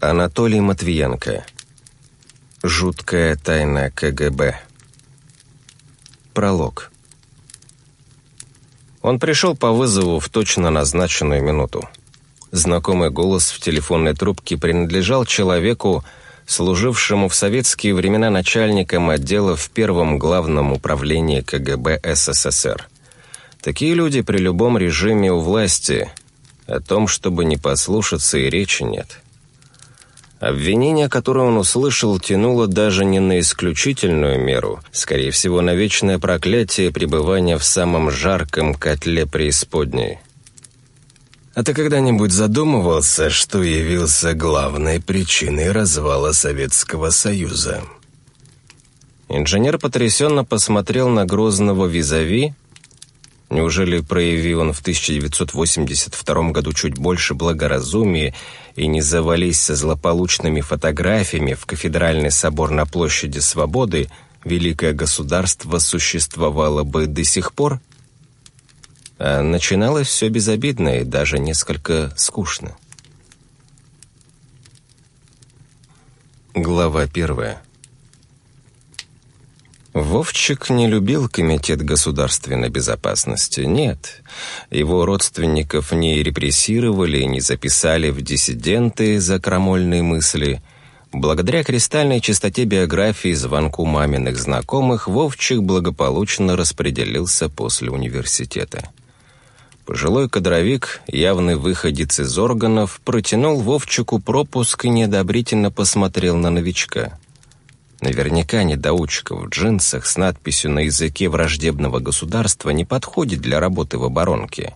Анатолий Матвиенко. Жуткая тайна КГБ. Пролог. Он пришел по вызову в точно назначенную минуту. Знакомый голос в телефонной трубке принадлежал человеку, служившему в советские времена начальником отдела в первом главном управлении КГБ СССР. Такие люди при любом режиме у власти. О том, чтобы не послушаться, и речи нет. Обвинение, которое он услышал, тянуло даже не на исключительную меру, скорее всего, на вечное проклятие пребывания в самом жарком котле преисподней. А ты когда-нибудь задумывался, что явился главной причиной развала Советского Союза? Инженер потрясенно посмотрел на грозного визави. Неужели проявил он в 1982 году чуть больше благоразумия и не завались со злополучными фотографиями в кафедральный собор на площади Свободы, великое государство существовало бы до сих пор? А начиналось все безобидно и даже несколько скучно. Глава первая. Вовчик не любил Комитет государственной безопасности, нет. Его родственников не репрессировали, не записали в диссиденты за крамольные мысли. Благодаря кристальной чистоте биографии звонку маминых знакомых Вовчик благополучно распределился после университета. Пожилой кадровик, явный выходец из органов, протянул Вовчику пропуск и неодобрительно посмотрел на новичка. Наверняка недоучка в джинсах с надписью на языке враждебного государства не подходит для работы в оборонке.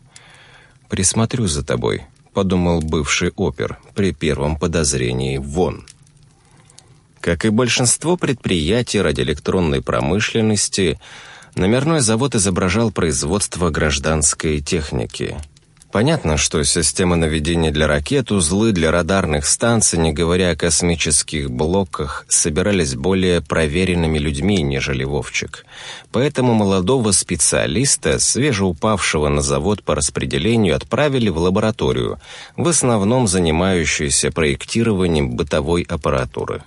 «Присмотрю за тобой», — подумал бывший опер при первом подозрении «вон». Как и большинство предприятий радиоэлектронной промышленности, номерной завод изображал производство гражданской техники. Понятно, что системы наведения для ракет, узлы для радарных станций, не говоря о космических блоках, собирались более проверенными людьми, нежели Вовчик. Поэтому молодого специалиста, свежеупавшего на завод по распределению, отправили в лабораторию, в основном занимающуюся проектированием бытовой аппаратуры.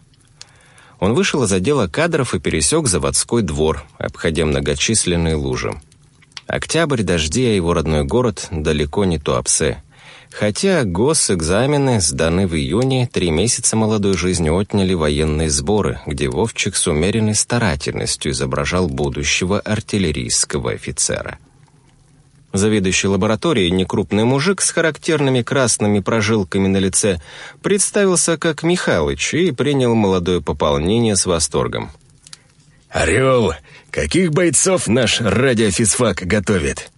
Он вышел из отдела кадров и пересек заводской двор, обходя многочисленные лужи. Октябрь, дожди, а его родной город далеко не Туапсе. Хотя госэкзамены сданы в июне, три месяца молодой жизни отняли военные сборы, где Вовчик с умеренной старательностью изображал будущего артиллерийского офицера. Заведующий лабораторией, некрупный мужик с характерными красными прожилками на лице, представился как Михалыч и принял молодое пополнение с восторгом. «Орел, каких бойцов наш радиофизфак готовит?»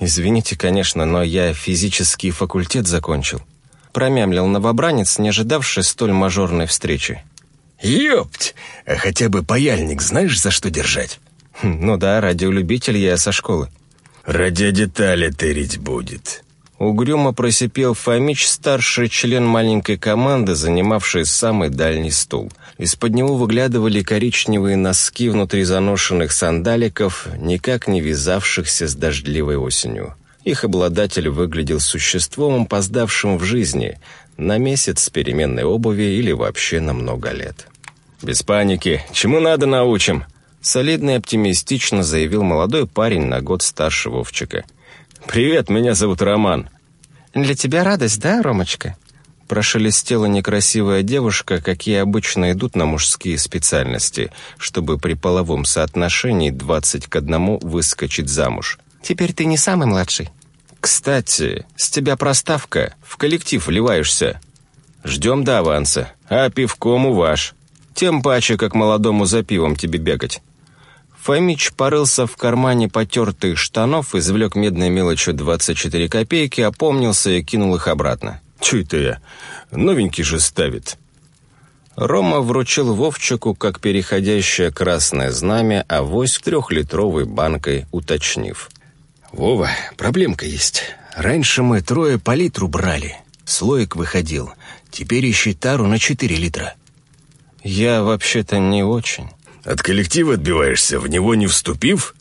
«Извините, конечно, но я физический факультет закончил», промямлил новобранец, не ожидавший столь мажорной встречи. «Ёпть! А хотя бы паяльник знаешь, за что держать?» «Хм, «Ну да, радиолюбитель я со школы». «Радиодетали тырить будет». Угрюмо просипел Фомич, старший член маленькой команды, занимавший самый дальний стул. Из-под него выглядывали коричневые носки внутри заношенных сандаликов, никак не вязавшихся с дождливой осенью. Их обладатель выглядел существом, опоздавшим в жизни, на месяц переменной обуви или вообще на много лет. «Без паники. Чему надо, научим?» Солидно и оптимистично заявил молодой парень на год старше Вовчика. «Привет, меня зовут Роман». «Для тебя радость, да, Ромочка?» Прошелестела некрасивая девушка, какие обычно идут на мужские специальности, чтобы при половом соотношении двадцать к одному выскочить замуж. «Теперь ты не самый младший». «Кстати, с тебя проставка, в коллектив вливаешься. Ждем до аванса, а пивком у ваш. Тем паче, как молодому за пивом тебе бегать». Фомич порылся в кармане потертых штанов, извлек медной мелочью 24 копейки, опомнился и кинул их обратно. «Чё это я? Новенький же ставит». Рома вручил Вовчику, как переходящее красное знамя, авось трехлитровой банкой, уточнив. «Вова, проблемка есть. Раньше мы трое по литру брали. Слоик выходил. Теперь ищи тару на четыре литра». «Я вообще-то не очень». От коллектива отбиваешься, в него не вступив?»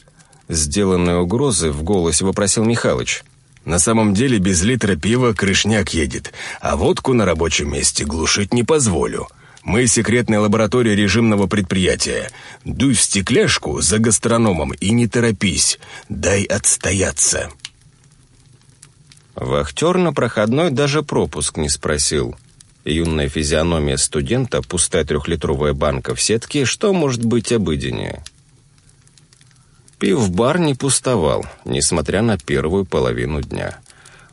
Сделанной угрозы в голосе вопросил Михалыч. На самом деле без литра пива крышняк едет, а водку на рабочем месте глушить не позволю. Мы секретная лаборатория режимного предприятия. Дуй в стекляшку за гастрономом и не торопись. Дай отстояться». Вахтер на проходной даже пропуск не спросил. Юная физиономия студента, пустая трехлитровая банка в сетке, что может быть обыденнее? Пив-бар не пустовал, несмотря на первую половину дня.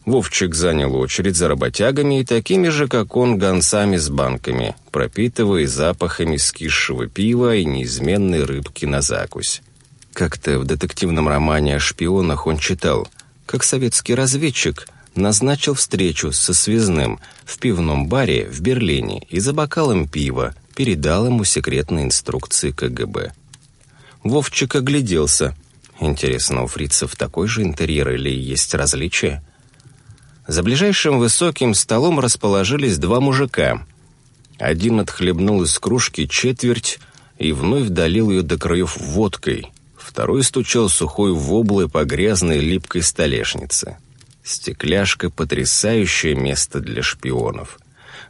Вовчик занял очередь за работягами и такими же, как он, гонцами с банками, пропитывая запахами скисшего пива и неизменной рыбки на закусь. Как-то в детективном романе о шпионах он читал, как советский разведчик назначил встречу со связным в пивном баре в Берлине и за бокалом пива передал ему секретные инструкции КГБ. Вовчик огляделся. Интересно, у фрицев такой же интерьер или есть различия? За ближайшим высоким столом расположились два мужика. Один отхлебнул из кружки четверть и вновь долил ее до краев водкой. Второй стучал сухой воблой по грязной липкой столешнице. Стекляшка — потрясающее место для шпионов.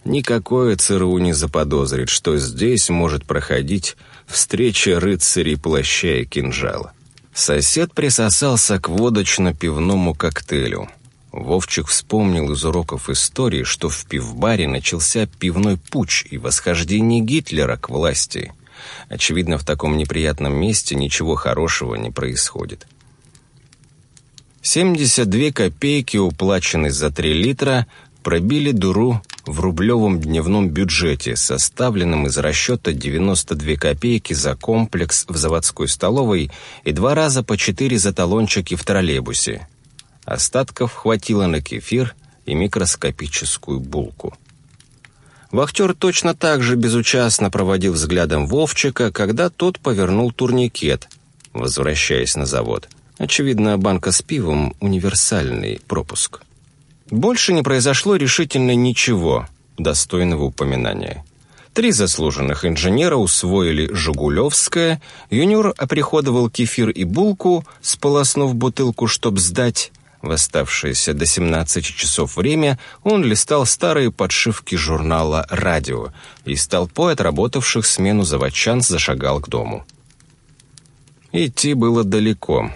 Никакое ЦРУ не заподозрит, что здесь может проходить встреча рыцарей плаща и кинжала. Сосед присосался к водочно-пивному коктейлю. Вовчик вспомнил из уроков истории, что в пивбаре начался пивной путч и восхождение Гитлера к власти. Очевидно, в таком неприятном месте ничего хорошего не происходит. 72 копейки, уплаченные за 3 литра, пробили дуру в рублевом дневном бюджете, составленном из расчета 92 копейки за комплекс в заводской столовой и два раза по 4 за талончики в троллейбусе. Остатков хватило на кефир и микроскопическую булку. Вахтер точно так же безучастно проводил взглядом Вовчика, когда тот повернул турникет, возвращаясь на завод. Очевидно, банка с пивом — универсальный пропуск. Больше не произошло решительно ничего достойного упоминания. Три заслуженных инженера усвоили «Жигулевское», юниор оприходовал кефир и булку, сполоснув бутылку, чтоб сдать, в оставшееся до 17 часов время он листал старые подшивки журнала «Радио» и с толпой отработавших смену заводчан зашагал к дому. Идти было далеко.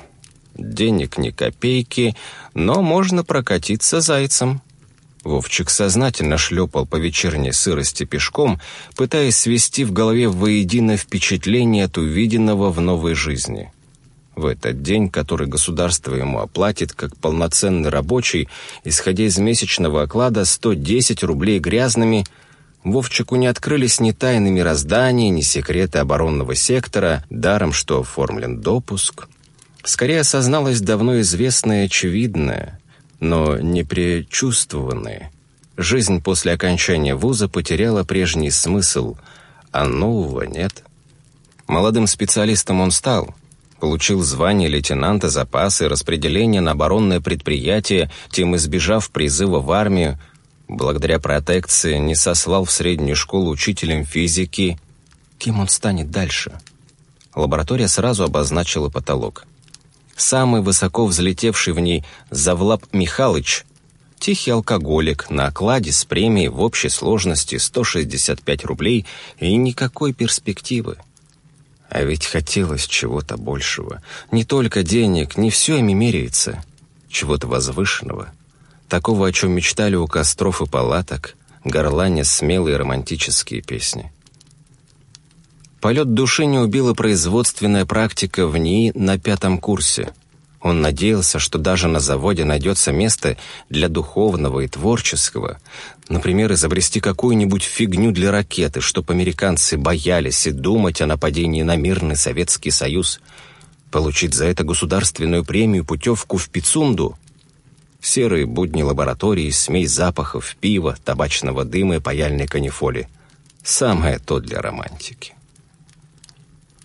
Денег ни копейки, но можно прокатиться зайцем. Вовчик сознательно шлепал по вечерней сырости пешком, пытаясь свести в голове воедино впечатление от увиденного в новой жизни — в этот день, который государство ему оплатит как полноценный рабочий, исходя из месячного оклада 110 рублей грязными, Вовчику не открылись ни тайны мироздания, ни секреты оборонного сектора, даром что оформлен допуск. Скорее осозналось давно известное очевидное, но не предчувствованное. Жизнь после окончания вуза потеряла прежний смысл, а нового нет. Молодым специалистом он стал — получил звание лейтенанта запаса и распределение на оборонное предприятие, тем избежав призыва в армию, благодаря протекции не сослал в среднюю школу учителем физики. Кем он станет дальше? Лаборатория сразу обозначила потолок. Самый высоко взлетевший в ней Завлап Михалыч – тихий алкоголик на окладе с премией в общей сложности 165 рублей и никакой перспективы. А ведь хотелось чего-то большего. Не только денег, не все ими меряется. Чего-то возвышенного. Такого, о чем мечтали у костров и палаток, горланя смелые романтические песни. Полет души не убила производственная практика в НИИ на пятом курсе – он надеялся, что даже на заводе найдется место для духовного и творческого. Например, изобрести какую-нибудь фигню для ракеты, чтоб американцы боялись и думать о нападении на мирный Советский Союз. Получить за это государственную премию путевку в Пицунду. Серые будни лаборатории, смесь запахов, пива, табачного дыма и паяльной канифоли. Самое то для романтики.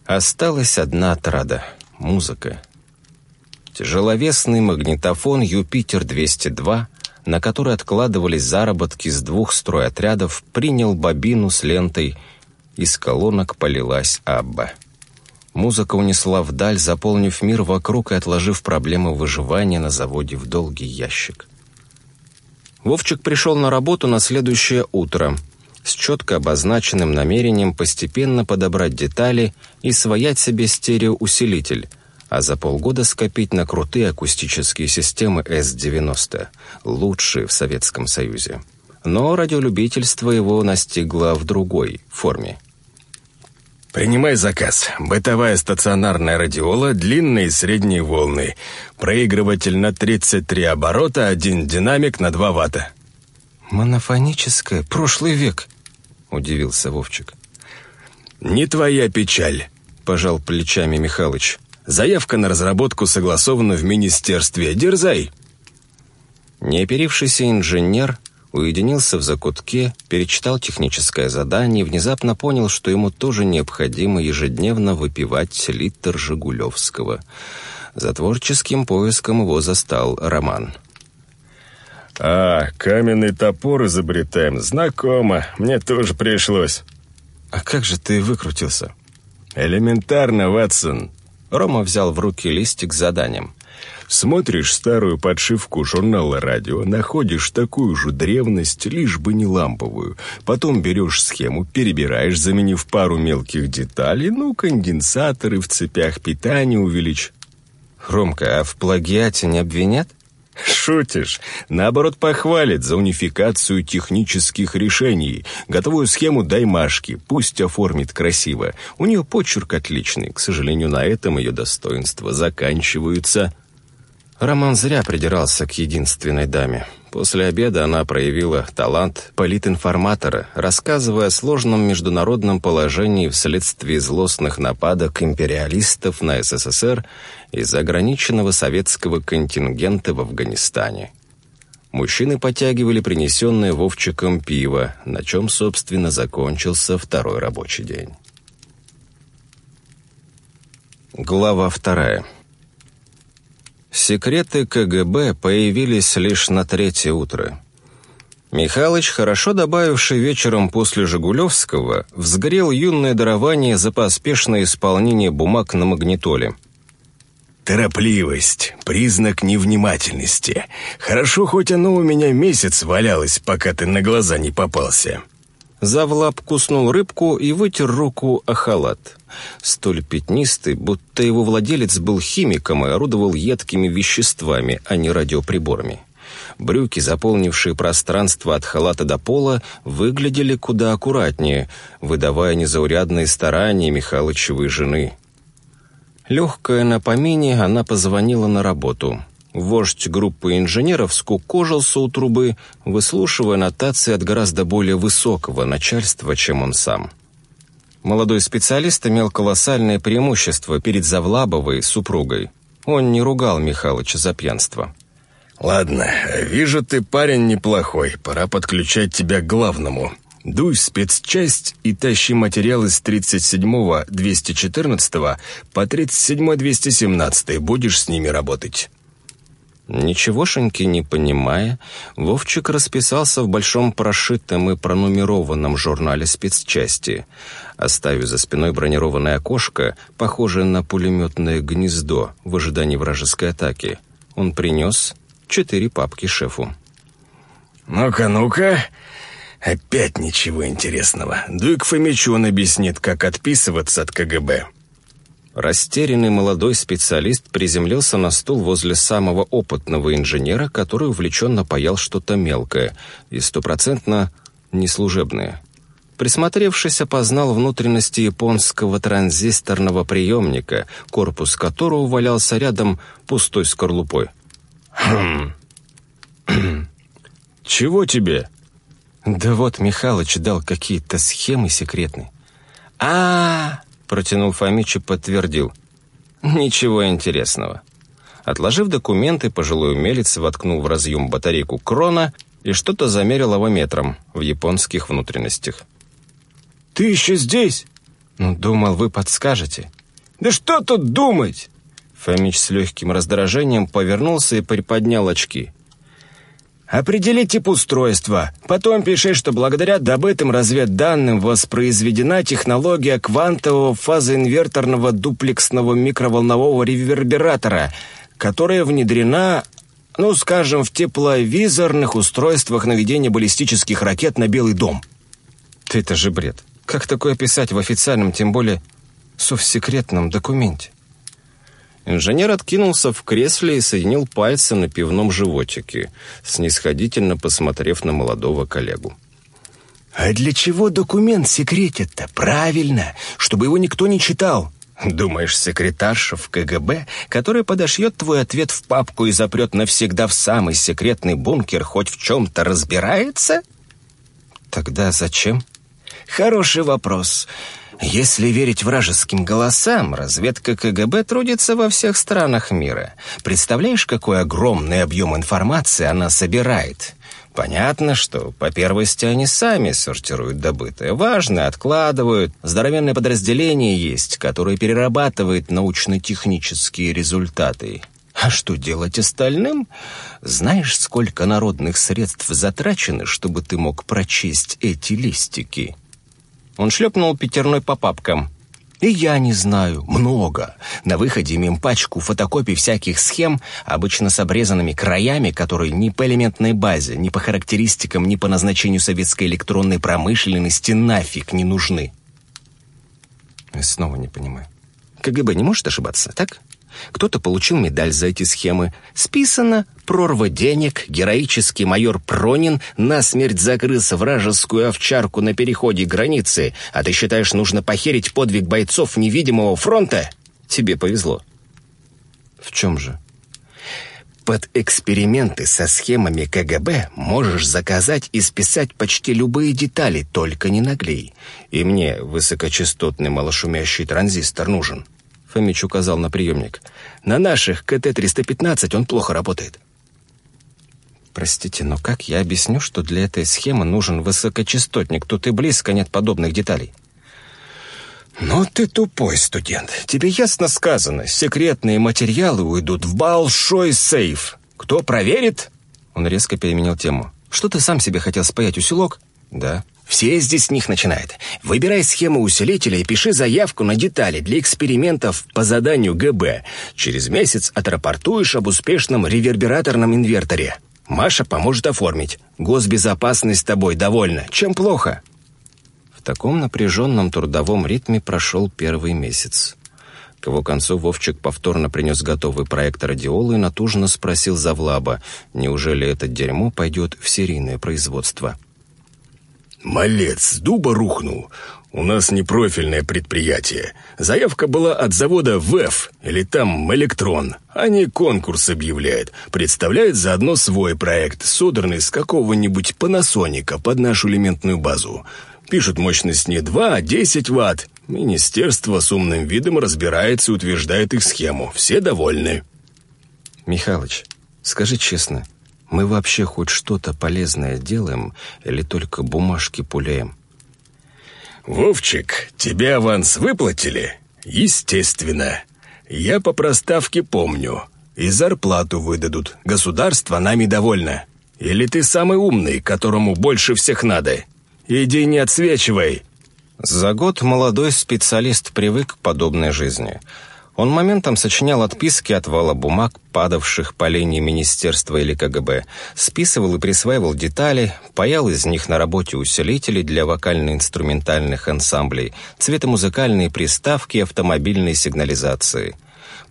Осталась одна отрада — музыка. Тяжеловесный магнитофон «Юпитер-202», на который откладывались заработки с двух стройотрядов, принял бобину с лентой. Из колонок полилась Абба. Музыка унесла вдаль, заполнив мир вокруг и отложив проблемы выживания на заводе в долгий ящик. Вовчик пришел на работу на следующее утро с четко обозначенным намерением постепенно подобрать детали и своять себе стереоусилитель, а за полгода скопить на крутые акустические системы С-90, лучшие в Советском Союзе. Но радиолюбительство его настигло в другой форме – «Принимай заказ. Бытовая стационарная радиола, длинные и средние волны. Проигрыватель на 33 оборота, один динамик на 2 ватта». «Монофоническая? Прошлый век?» — удивился Вовчик. «Не твоя печаль», — пожал плечами Михалыч. «Заявка на разработку согласована в министерстве. Дерзай!» Неоперившийся инженер уединился в закутке, перечитал техническое задание и внезапно понял, что ему тоже необходимо ежедневно выпивать литр Жигулевского. За творческим поиском его застал Роман. «А, каменный топор изобретаем. Знакомо. Мне тоже пришлось». «А как же ты выкрутился?» «Элементарно, Ватсон». Рома взял в руки листик с заданием. Смотришь старую подшивку журнала «Радио», находишь такую же древность, лишь бы не ламповую. Потом берешь схему, перебираешь, заменив пару мелких деталей, ну, конденсаторы в цепях питания увеличь. Ромка, а в плагиате не обвинят? Шутишь. Наоборот, похвалит за унификацию технических решений. Готовую схему дай Машке, пусть оформит красиво. У нее почерк отличный. К сожалению, на этом ее достоинства заканчиваются. Роман зря придирался к единственной даме. После обеда она проявила талант политинформатора, рассказывая о сложном международном положении вследствие злостных нападок империалистов на СССР из ограниченного советского контингента в Афганистане. Мужчины подтягивали принесенное Вовчиком пиво, на чем, собственно, закончился второй рабочий день. Глава вторая. Секреты КГБ появились лишь на третье утро. Михалыч, хорошо добавивший вечером после Жигулевского, взгрел юное дарование за поспешное исполнение бумаг на магнитоле. «Торопливость — признак невнимательности. Хорошо, хоть оно у меня месяц валялось, пока ты на глаза не попался». Завлап куснул рыбку и вытер руку о халат. Столь пятнистый, будто его владелец был химиком и орудовал едкими веществами, а не радиоприборами. Брюки, заполнившие пространство от халата до пола, выглядели куда аккуратнее, выдавая незаурядные старания Михалычевой жены. Легкая на помине, она позвонила на работу — Вождь группы инженеров скукожился у трубы, выслушивая нотации от гораздо более высокого начальства, чем он сам. Молодой специалист имел колоссальное преимущество перед Завлабовой супругой. Он не ругал Михалыча за пьянство. «Ладно, вижу, ты парень неплохой. Пора подключать тебя к главному. Дуй в спецчасть и тащи материалы с 37-го 214 по 37-й 217 Будешь с ними работать». Ничегошеньки не понимая, Вовчик расписался в большом прошитом и пронумерованном журнале спецчасти, оставив за спиной бронированное окошко, похожее на пулеметное гнездо в ожидании вражеской атаки. Он принес четыре папки шефу. «Ну-ка, ну-ка, опять ничего интересного. Дуй к Фомичу, он объяснит, как отписываться от КГБ». Растерянный молодой специалист приземлился на стул возле самого опытного инженера, который увлеченно паял что-то мелкое и стопроцентно неслужебное. Присмотревшись, опознал внутренности японского транзисторного приемника, корпус которого валялся рядом пустой скорлупой. «Хм... Чего тебе?» «Да вот Михалыч дал какие-то схемы секретные». «А-а-а!» Протянул Фомич и подтвердил. «Ничего интересного». Отложив документы, пожилой умелец воткнул в разъем батарейку крона и что-то замерил авометром в японских внутренностях. «Ты еще здесь?» «Ну, думал, вы подскажете». «Да что тут думать?» Фомич с легким раздражением повернулся и приподнял очки. Определи тип устройства. Потом пиши, что благодаря добытым разведданным воспроизведена технология квантового фазоинверторного дуплексного микроволнового ревербератора, которая внедрена, ну, скажем, в тепловизорных устройствах наведения баллистических ракет на Белый дом. Это же бред. Как такое писать в официальном, тем более совсекретном документе? Инженер откинулся в кресле и соединил пальцы на пивном животике, снисходительно посмотрев на молодого коллегу. «А для чего документ секретит-то? Правильно, чтобы его никто не читал. Думаешь, секретарша в КГБ, которая подошьет твой ответ в папку и запрет навсегда в самый секретный бункер, хоть в чем-то разбирается?» «Тогда зачем?» «Хороший вопрос. Если верить вражеским голосам, разведка КГБ трудится во всех странах мира. Представляешь, какой огромный объем информации она собирает? Понятно, что по первости они сами сортируют добытое. Важно, откладывают. Здоровенное подразделение есть, которое перерабатывает научно-технические результаты. А что делать остальным? Знаешь, сколько народных средств затрачено, чтобы ты мог прочесть эти листики?» Он шлепнул пятерной по папкам. И я не знаю. Много. На выходе мим пачку фотокопий всяких схем, обычно с обрезанными краями, которые ни по элементной базе, ни по характеристикам, ни по назначению советской электронной промышленности нафиг не нужны. Я снова не понимаю. КГБ не может ошибаться, так? Кто-то получил медаль за эти схемы. Списано прорва денег, героический майор Пронин насмерть закрылся вражескую овчарку на переходе границы, а ты считаешь, нужно похерить подвиг бойцов невидимого фронта? Тебе повезло. В чем же? Под эксперименты со схемами КГБ можешь заказать и списать почти любые детали, только не наглей. И мне высокочастотный малошумящий транзистор нужен. Фомич указал на приемник. «На наших КТ-315 он плохо работает». «Простите, но как я объясню, что для этой схемы нужен высокочастотник? Тут и близко нет подобных деталей». «Ну ты тупой студент. Тебе ясно сказано, секретные материалы уйдут в большой сейф. Кто проверит?» Он резко переменил тему. «Что ты сам себе хотел спаять усилок?» «Да». Все здесь с них начинают. Выбирай схему усилителя и пиши заявку на детали для экспериментов по заданию ГБ. Через месяц отрапортуешь об успешном ревербераторном инверторе. Маша поможет оформить. Госбезопасность тобой довольна. Чем плохо? В таком напряженном трудовом ритме прошел первый месяц. К его концу Вовчик повторно принес готовый проект радиола и натужно спросил Завлаба, неужели это дерьмо пойдет в серийное производство. «Малец, с дуба рухнул. У нас не профильное предприятие. Заявка была от завода ВЭФ, или там Электрон. Они конкурс объявляют, представляют заодно свой проект, содранный с какого-нибудь панасоника под нашу элементную базу. Пишут мощность не 2, а 10 ватт. Министерство с умным видом разбирается и утверждает их схему. Все довольны. Михалыч, скажи честно, мы вообще хоть что-то полезное делаем или только бумажки пуляем? «Вовчик, тебе аванс выплатили?» «Естественно. Я по проставке помню. И зарплату выдадут. Государство нами довольно. Или ты самый умный, которому больше всех надо? Иди не отсвечивай!» За год молодой специалист привык к подобной жизни – он моментом сочинял отписки от вала бумаг, падавших по линии министерства или КГБ, списывал и присваивал детали, паял из них на работе усилители для вокально-инструментальных ансамблей, цветомузыкальные приставки автомобильной сигнализации.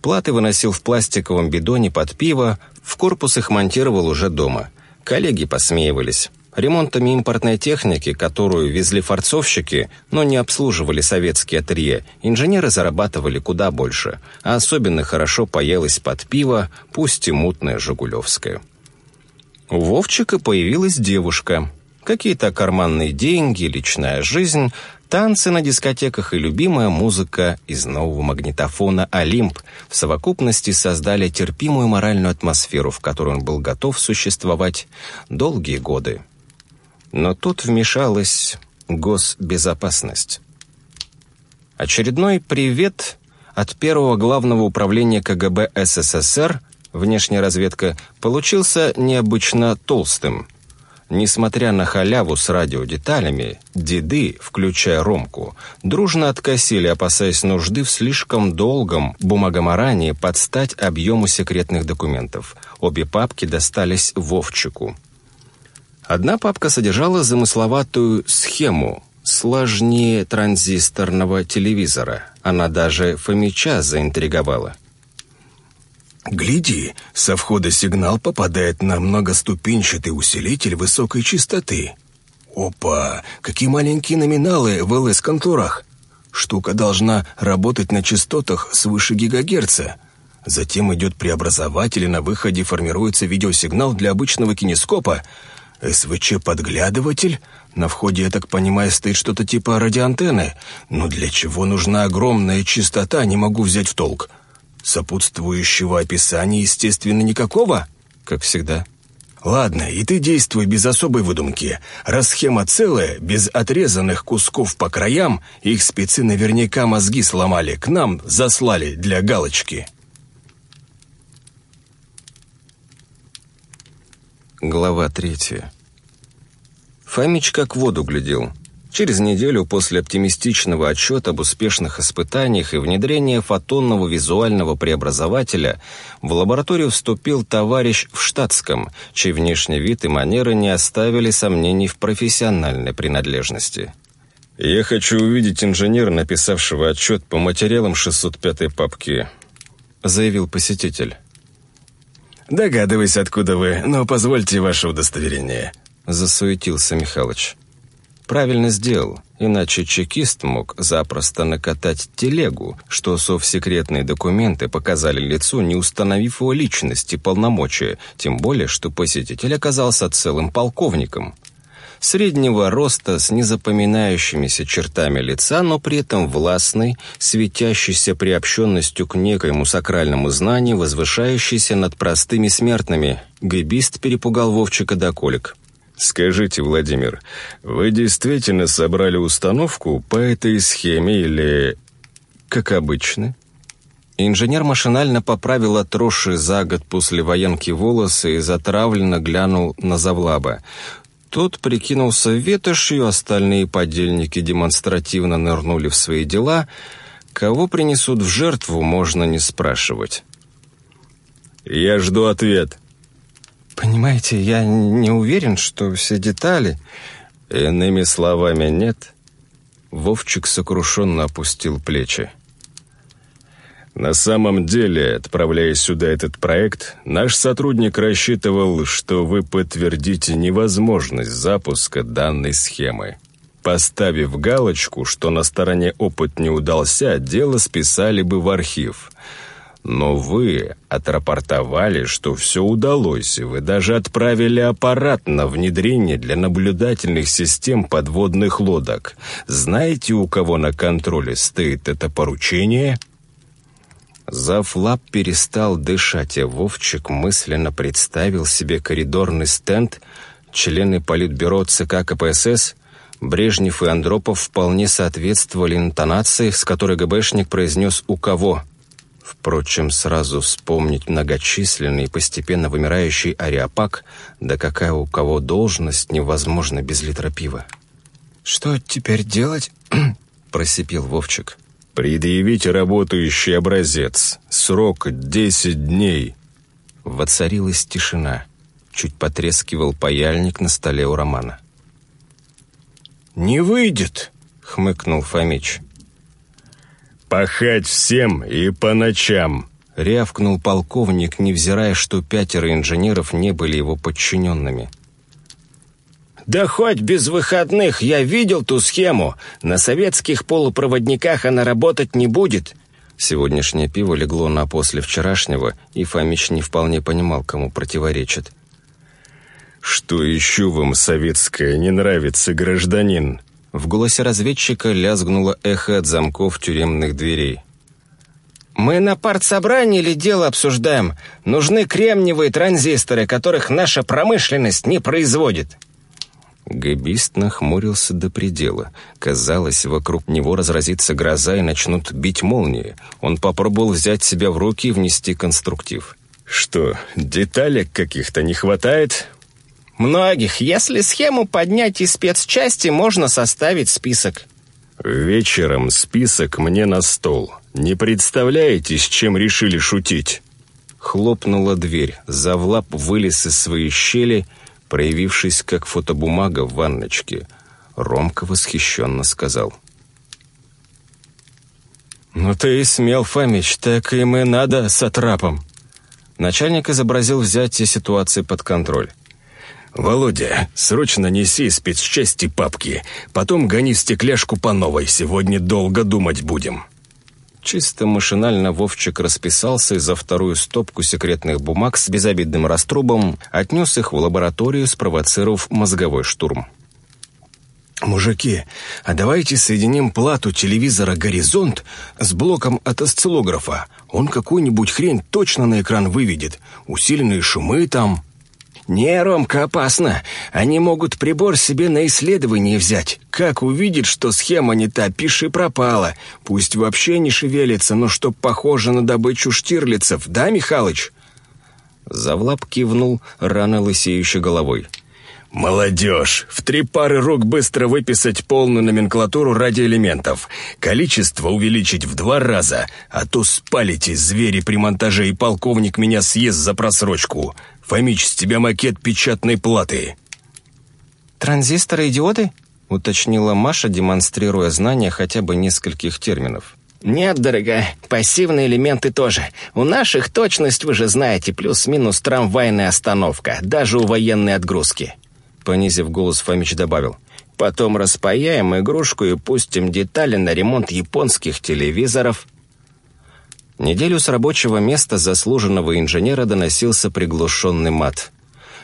Платы выносил в пластиковом бидоне под пиво, в корпус их монтировал уже дома. Коллеги посмеивались. Ремонтами импортной техники, которую везли форцовщики, но не обслуживали советские ателье, инженеры зарабатывали куда больше, а особенно хорошо поелось под пиво, пусть и мутное «Жигулевское». У Вовчика появилась девушка. Какие-то карманные деньги, личная жизнь, танцы на дискотеках и любимая музыка из нового магнитофона «Олимп» в совокупности создали терпимую моральную атмосферу, в которой он был готов существовать долгие годы. Но тут вмешалась госбезопасность. Очередной привет от первого главного управления КГБ СССР внешняя разведка, получился необычно толстым. Несмотря на халяву с радиодеталями, деды, включая Ромку, дружно откосили, опасаясь нужды в слишком долгом бумагоморании под стать объему секретных документов. Обе папки достались Вовчику. Одна папка содержала замысловатую схему, сложнее транзисторного телевизора. Она даже Фомича заинтриговала – Гляди, со входа сигнал попадает на многоступенчатый усилитель высокой частоты. Опа, какие маленькие номиналы в ЛС-контурах. Штука должна работать на частотах свыше гигагерца. Затем идет преобразователь, и на выходе формируется видеосигнал для обычного кинескопа. СВЧ-подглядыватель. На входе, я так понимаю, стоит что-то типа радиоантенны. Но для чего нужна огромная частота, не могу взять в толк. Сопутствующего описания, естественно, никакого, как всегда. Ладно, и ты действуй без особой выдумки. Раз схема целая, без отрезанных кусков по краям, их спецы наверняка мозги сломали, к нам заслали для галочки. Глава третья. Фомич как в воду глядел. Через неделю после оптимистичного отчета об успешных испытаниях и внедрения фотонного визуального преобразователя в лабораторию вступил товарищ в штатском, чей внешний вид и манеры не оставили сомнений в профессиональной принадлежности. «Я хочу увидеть инженера, написавшего отчет по материалам 605-й папки», — заявил посетитель. «Догадываюсь, откуда вы, но позвольте ваше удостоверение», — засуетился Михалыч. Правильно сделал, иначе чекист мог запросто накатать телегу, что совсекретные документы показали лицу, не установив его личность и полномочия, тем более, что посетитель оказался целым полковником. Среднего роста с незапоминающимися чертами лица, но при этом властный, светящийся приобщенностью к некоему сакральному знанию, возвышающийся над простыми смертными, гибист перепугал Вовчика до колик. «Скажите, Владимир, вы действительно собрали установку по этой схеме или...» «Как обычно». Инженер машинально поправил отросшие за год после военки волосы и затравленно глянул на Завлаба. Тот прикинулся ветошью, остальные подельники демонстративно нырнули в свои дела. Кого принесут в жертву, можно не спрашивать. «Я жду ответ», «Понимаете, я не уверен, что все детали...» «Иными словами, нет?» Вовчик сокрушенно опустил плечи. На самом деле, отправляя сюда этот проект, наш сотрудник рассчитывал, что вы подтвердите невозможность запуска данной схемы. Поставив галочку, что на стороне опыт не удался, дело списали бы в архив – но вы отрапортовали, что все удалось, и вы даже отправили аппарат на внедрение для наблюдательных систем подводных лодок. Знаете, у кого на контроле стоит это поручение?» Зафлап перестал дышать, а Вовчик мысленно представил себе коридорный стенд, члены Политбюро ЦК КПСС, Брежнев и Андропов вполне соответствовали интонации, с которой ГБшник произнес «у кого?». Впрочем, сразу вспомнить многочисленный и постепенно вымирающий ариапак, да какая у кого должность, невозможно без литра пива. «Что теперь делать?» — просипел Вовчик. «Предъявить работающий образец. Срок десять дней». Воцарилась тишина. Чуть потрескивал паяльник на столе у Романа. «Не выйдет!» — хмыкнул Фомич. «Пахать всем и по ночам!» — рявкнул полковник, невзирая, что пятеро инженеров не были его подчиненными. «Да хоть без выходных, я видел ту схему. На советских полупроводниках она работать не будет». Сегодняшнее пиво легло на после вчерашнего, и Фомич не вполне понимал, кому противоречит. «Что еще вам советское не нравится, гражданин?» В голосе разведчика лязгнуло эхо от замков тюремных дверей. «Мы на партсобрании или дело обсуждаем? Нужны кремниевые транзисторы, которых наша промышленность не производит». Гэбист нахмурился до предела. Казалось, вокруг него разразится гроза и начнут бить молнии. Он попробовал взять себя в руки и внести конструктив. Что, деталек каких-то не хватает? Многих. Если схему поднять из спецчасти, можно составить список. Вечером список мне на стол. Не представляете, с чем решили шутить? Хлопнула дверь. Завлап вылез из своей щели, проявившись как фотобумага в ванночке. Ромка восхищенно сказал. «Ну ты и смел, Фомич, так им и надо с атрапом». Начальник изобразил взятие ситуации под контроль. «Володя, срочно неси спецчасти папки, потом гони стекляшку по новой, сегодня долго думать будем». Чисто машинально Вовчик расписался и за вторую стопку секретных бумаг с безобидным раструбом отнес их в лабораторию, спровоцировав мозговой штурм. «Мужики, а давайте соединим плату телевизора «Горизонт» с блоком от осциллографа. Он какую-нибудь хрень точно на экран выведет. Усиленные шумы там...» «Не, Ромка, опасно. Они могут прибор себе на исследование взять. Как увидит, что схема не та, пиши пропала. Пусть вообще не шевелится, но чтоб похоже на добычу штирлицев, да, Михалыч?» Завлап кивнул, рано лысеющей головой. «Молодежь! В три пары рук быстро выписать полную номенклатуру радиоэлементов. Количество увеличить в два раза, а то спалите, звери при монтаже, и полковник меня съест за просрочку. Фомич, с тебя макет печатной платы». «Транзисторы-идиоты?» — уточнила Маша, демонстрируя знания хотя бы нескольких терминов. «Нет, дорогая, пассивные элементы тоже. У наших точность, вы же знаете, плюс-минус трамвайная остановка, даже у военной отгрузки». Понизив голос, Фомич добавил. «Потом распаяем игрушку и пустим детали на ремонт японских телевизоров». Неделю с рабочего места заслуженного инженера доносился приглушенный мат.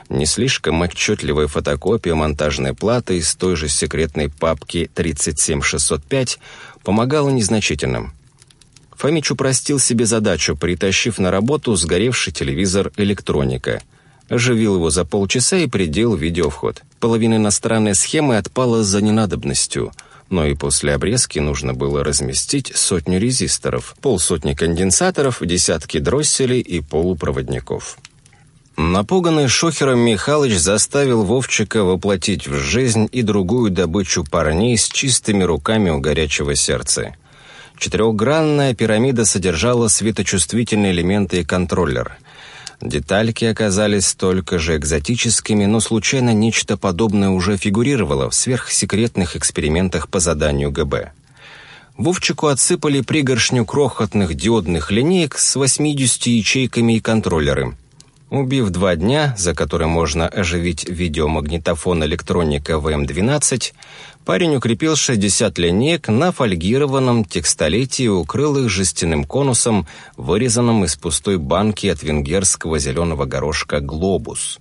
Не слишком отчетливая фотокопия монтажной платы из той же секретной папки 37605 помогала незначительным. Фомич упростил себе задачу, притащив на работу сгоревший телевизор «Электроника». Оживил его за полчаса и придел видеовход. Половина иностранной схемы отпала за ненадобностью – но и после обрезки нужно было разместить сотню резисторов, полсотни конденсаторов, десятки дросселей и полупроводников. Напуганный шохером Михалыч заставил Вовчика воплотить в жизнь и другую добычу парней с чистыми руками у горячего сердца. Четырехгранная пирамида содержала светочувствительные элементы и контроллер — Детальки оказались столько же экзотическими, но случайно нечто подобное уже фигурировало в сверхсекретных экспериментах по заданию ГБ. Вовчику отсыпали пригоршню крохотных диодных линеек с 80 ячейками и контроллером. Убив два дня, за которые можно оживить видеомагнитофон электроника ВМ-12, парень укрепил 60 линеек на фольгированном текстолете и укрыл их жестяным конусом, вырезанным из пустой банки от венгерского зеленого горошка «Глобус».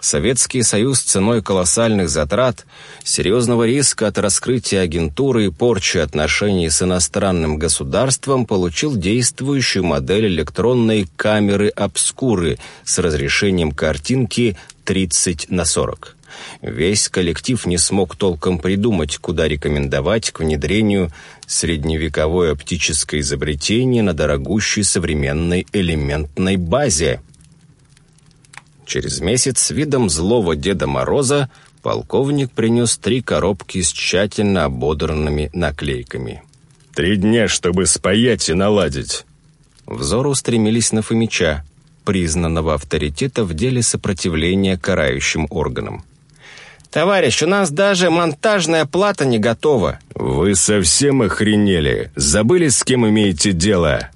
Советский Союз ценой колоссальных затрат, серьезного риска от раскрытия агентуры и порчи отношений с иностранным государством получил действующую модель электронной камеры обскуры с разрешением картинки 30 на 40. Весь коллектив не смог толком придумать, куда рекомендовать к внедрению средневековое оптическое изобретение на дорогущей современной элементной базе – Через месяц видом злого Деда Мороза полковник принес три коробки с тщательно ободранными наклейками. «Три дня, чтобы спаять и наладить». Взоры устремились на Фомича, признанного авторитета в деле сопротивления карающим органам. «Товарищ, у нас даже монтажная плата не готова». «Вы совсем охренели? Забыли, с кем имеете дело?»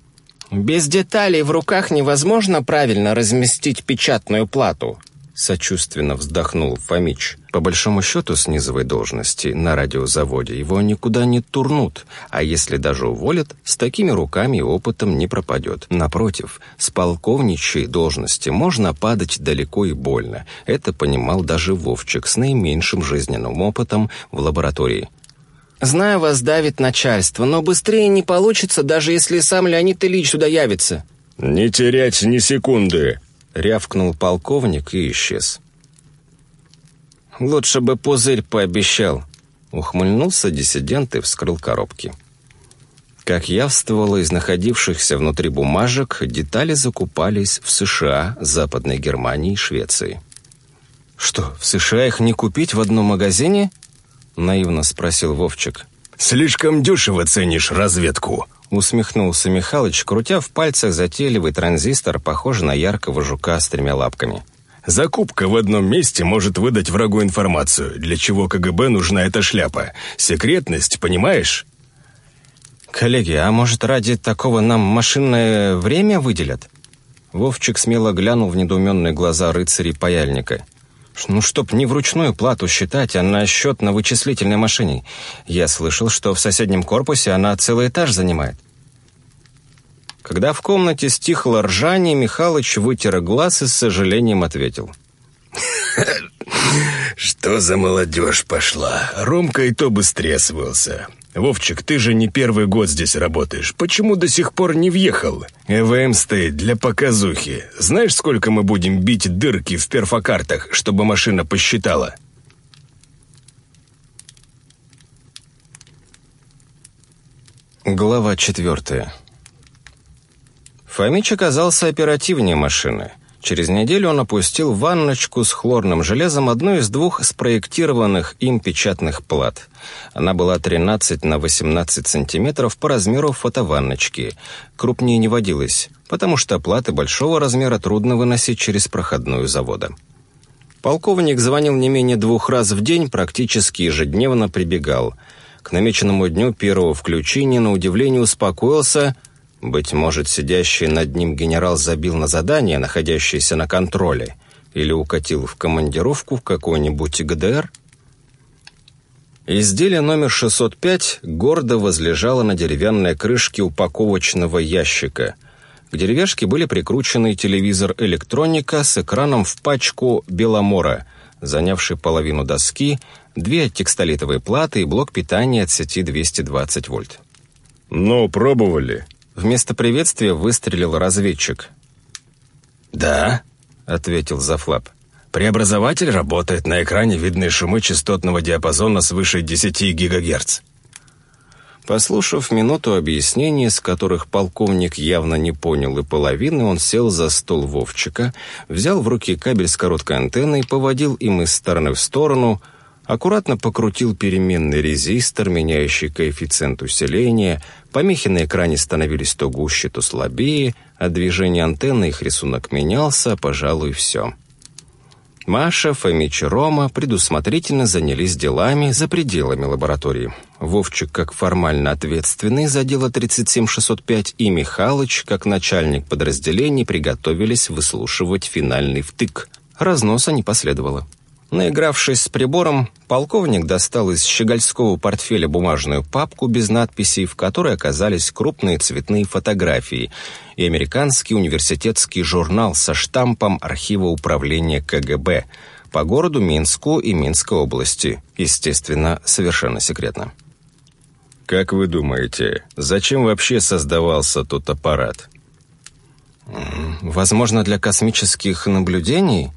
«Без деталей в руках невозможно правильно разместить печатную плату», сочувственно вздохнул Фомич. По большому счету, с низовой должности на радиозаводе его никуда не турнут, а если даже уволят, с такими руками и опытом не пропадет. Напротив, с полковничьей должности можно падать далеко и больно. Это понимал даже Вовчик с наименьшим жизненным опытом в лаборатории. Знаю, вас давит начальство, но быстрее не получится, даже если сам Леонид Ильич сюда явится». «Не терять ни секунды!» — рявкнул полковник и исчез. «Лучше бы пузырь пообещал», — ухмыльнулся диссидент и вскрыл коробки. Как явствовало из находившихся внутри бумажек, детали закупались в США, Западной Германии и Швеции. «Что, в США их не купить в одном магазине?» — наивно спросил Вовчик. «Слишком дешево ценишь разведку», — усмехнулся Михалыч, крутя в пальцах затейливый транзистор, похожий на яркого жука с тремя лапками. Закупка в одном месте может выдать врагу информацию, для чего КГБ нужна эта шляпа. Секретность, понимаешь? Коллеги, а может ради такого нам машинное время выделят? Вовчик смело глянул в недоуменные глаза рыцарей паяльника. Ну, чтоб не вручную плату считать, а на счет на вычислительной машине. Я слышал, что в соседнем корпусе она целый этаж занимает. Когда в комнате стихло ржание, Михалыч вытер глаз и с сожалением ответил. «Что за молодежь пошла? Ромка и то быстрее свылся. Вовчик, ты же не первый год здесь работаешь. Почему до сих пор не въехал? ЭВМ стоит для показухи. Знаешь, сколько мы будем бить дырки в перфокартах, чтобы машина посчитала?» Глава четвертая Фомич оказался оперативнее машины. Через неделю он опустил в ванночку с хлорным железом одну из двух спроектированных им печатных плат. Она была 13 на 18 сантиметров по размеру фотованночки. Крупнее не водилась, потому что платы большого размера трудно выносить через проходную завода. Полковник звонил не менее двух раз в день, практически ежедневно прибегал. К намеченному дню первого включения, на удивление, успокоился – быть может, сидящий над ним генерал забил на задание, находящееся на контроле, или укатил в командировку в какой-нибудь ГДР? Изделие номер 605 гордо возлежало на деревянной крышке упаковочного ящика. К деревяшке были прикручены телевизор-электроника с экраном в пачку «Беломора», занявший половину доски, две текстолитовые платы и блок питания от сети 220 вольт. «Ну, пробовали?» Вместо приветствия выстрелил разведчик. «Да», — ответил Зафлап. «Преобразователь работает, на экране видны шумы частотного диапазона свыше 10 ГГц». Послушав минуту объяснений, с которых полковник явно не понял и половины, он сел за стол Вовчика, взял в руки кабель с короткой антенной, поводил им из стороны в сторону, аккуратно покрутил переменный резистор, меняющий коэффициент усиления, Помехи на экране становились то гуще, то слабее, а движение антенны их рисунок менялся, пожалуй, все. Маша, Фомич и Рома предусмотрительно занялись делами за пределами лаборатории. Вовчик, как формально ответственный за дело 37605, и Михалыч, как начальник подразделений, приготовились выслушивать финальный втык. Разноса не последовало. Наигравшись с прибором, полковник достал из щегольского портфеля бумажную папку без надписей, в которой оказались крупные цветные фотографии и американский университетский журнал со штампом архива управления КГБ по городу Минску и Минской области, естественно, совершенно секретно. «Как вы думаете, зачем вообще создавался тот аппарат?» «Возможно, для космических наблюдений?»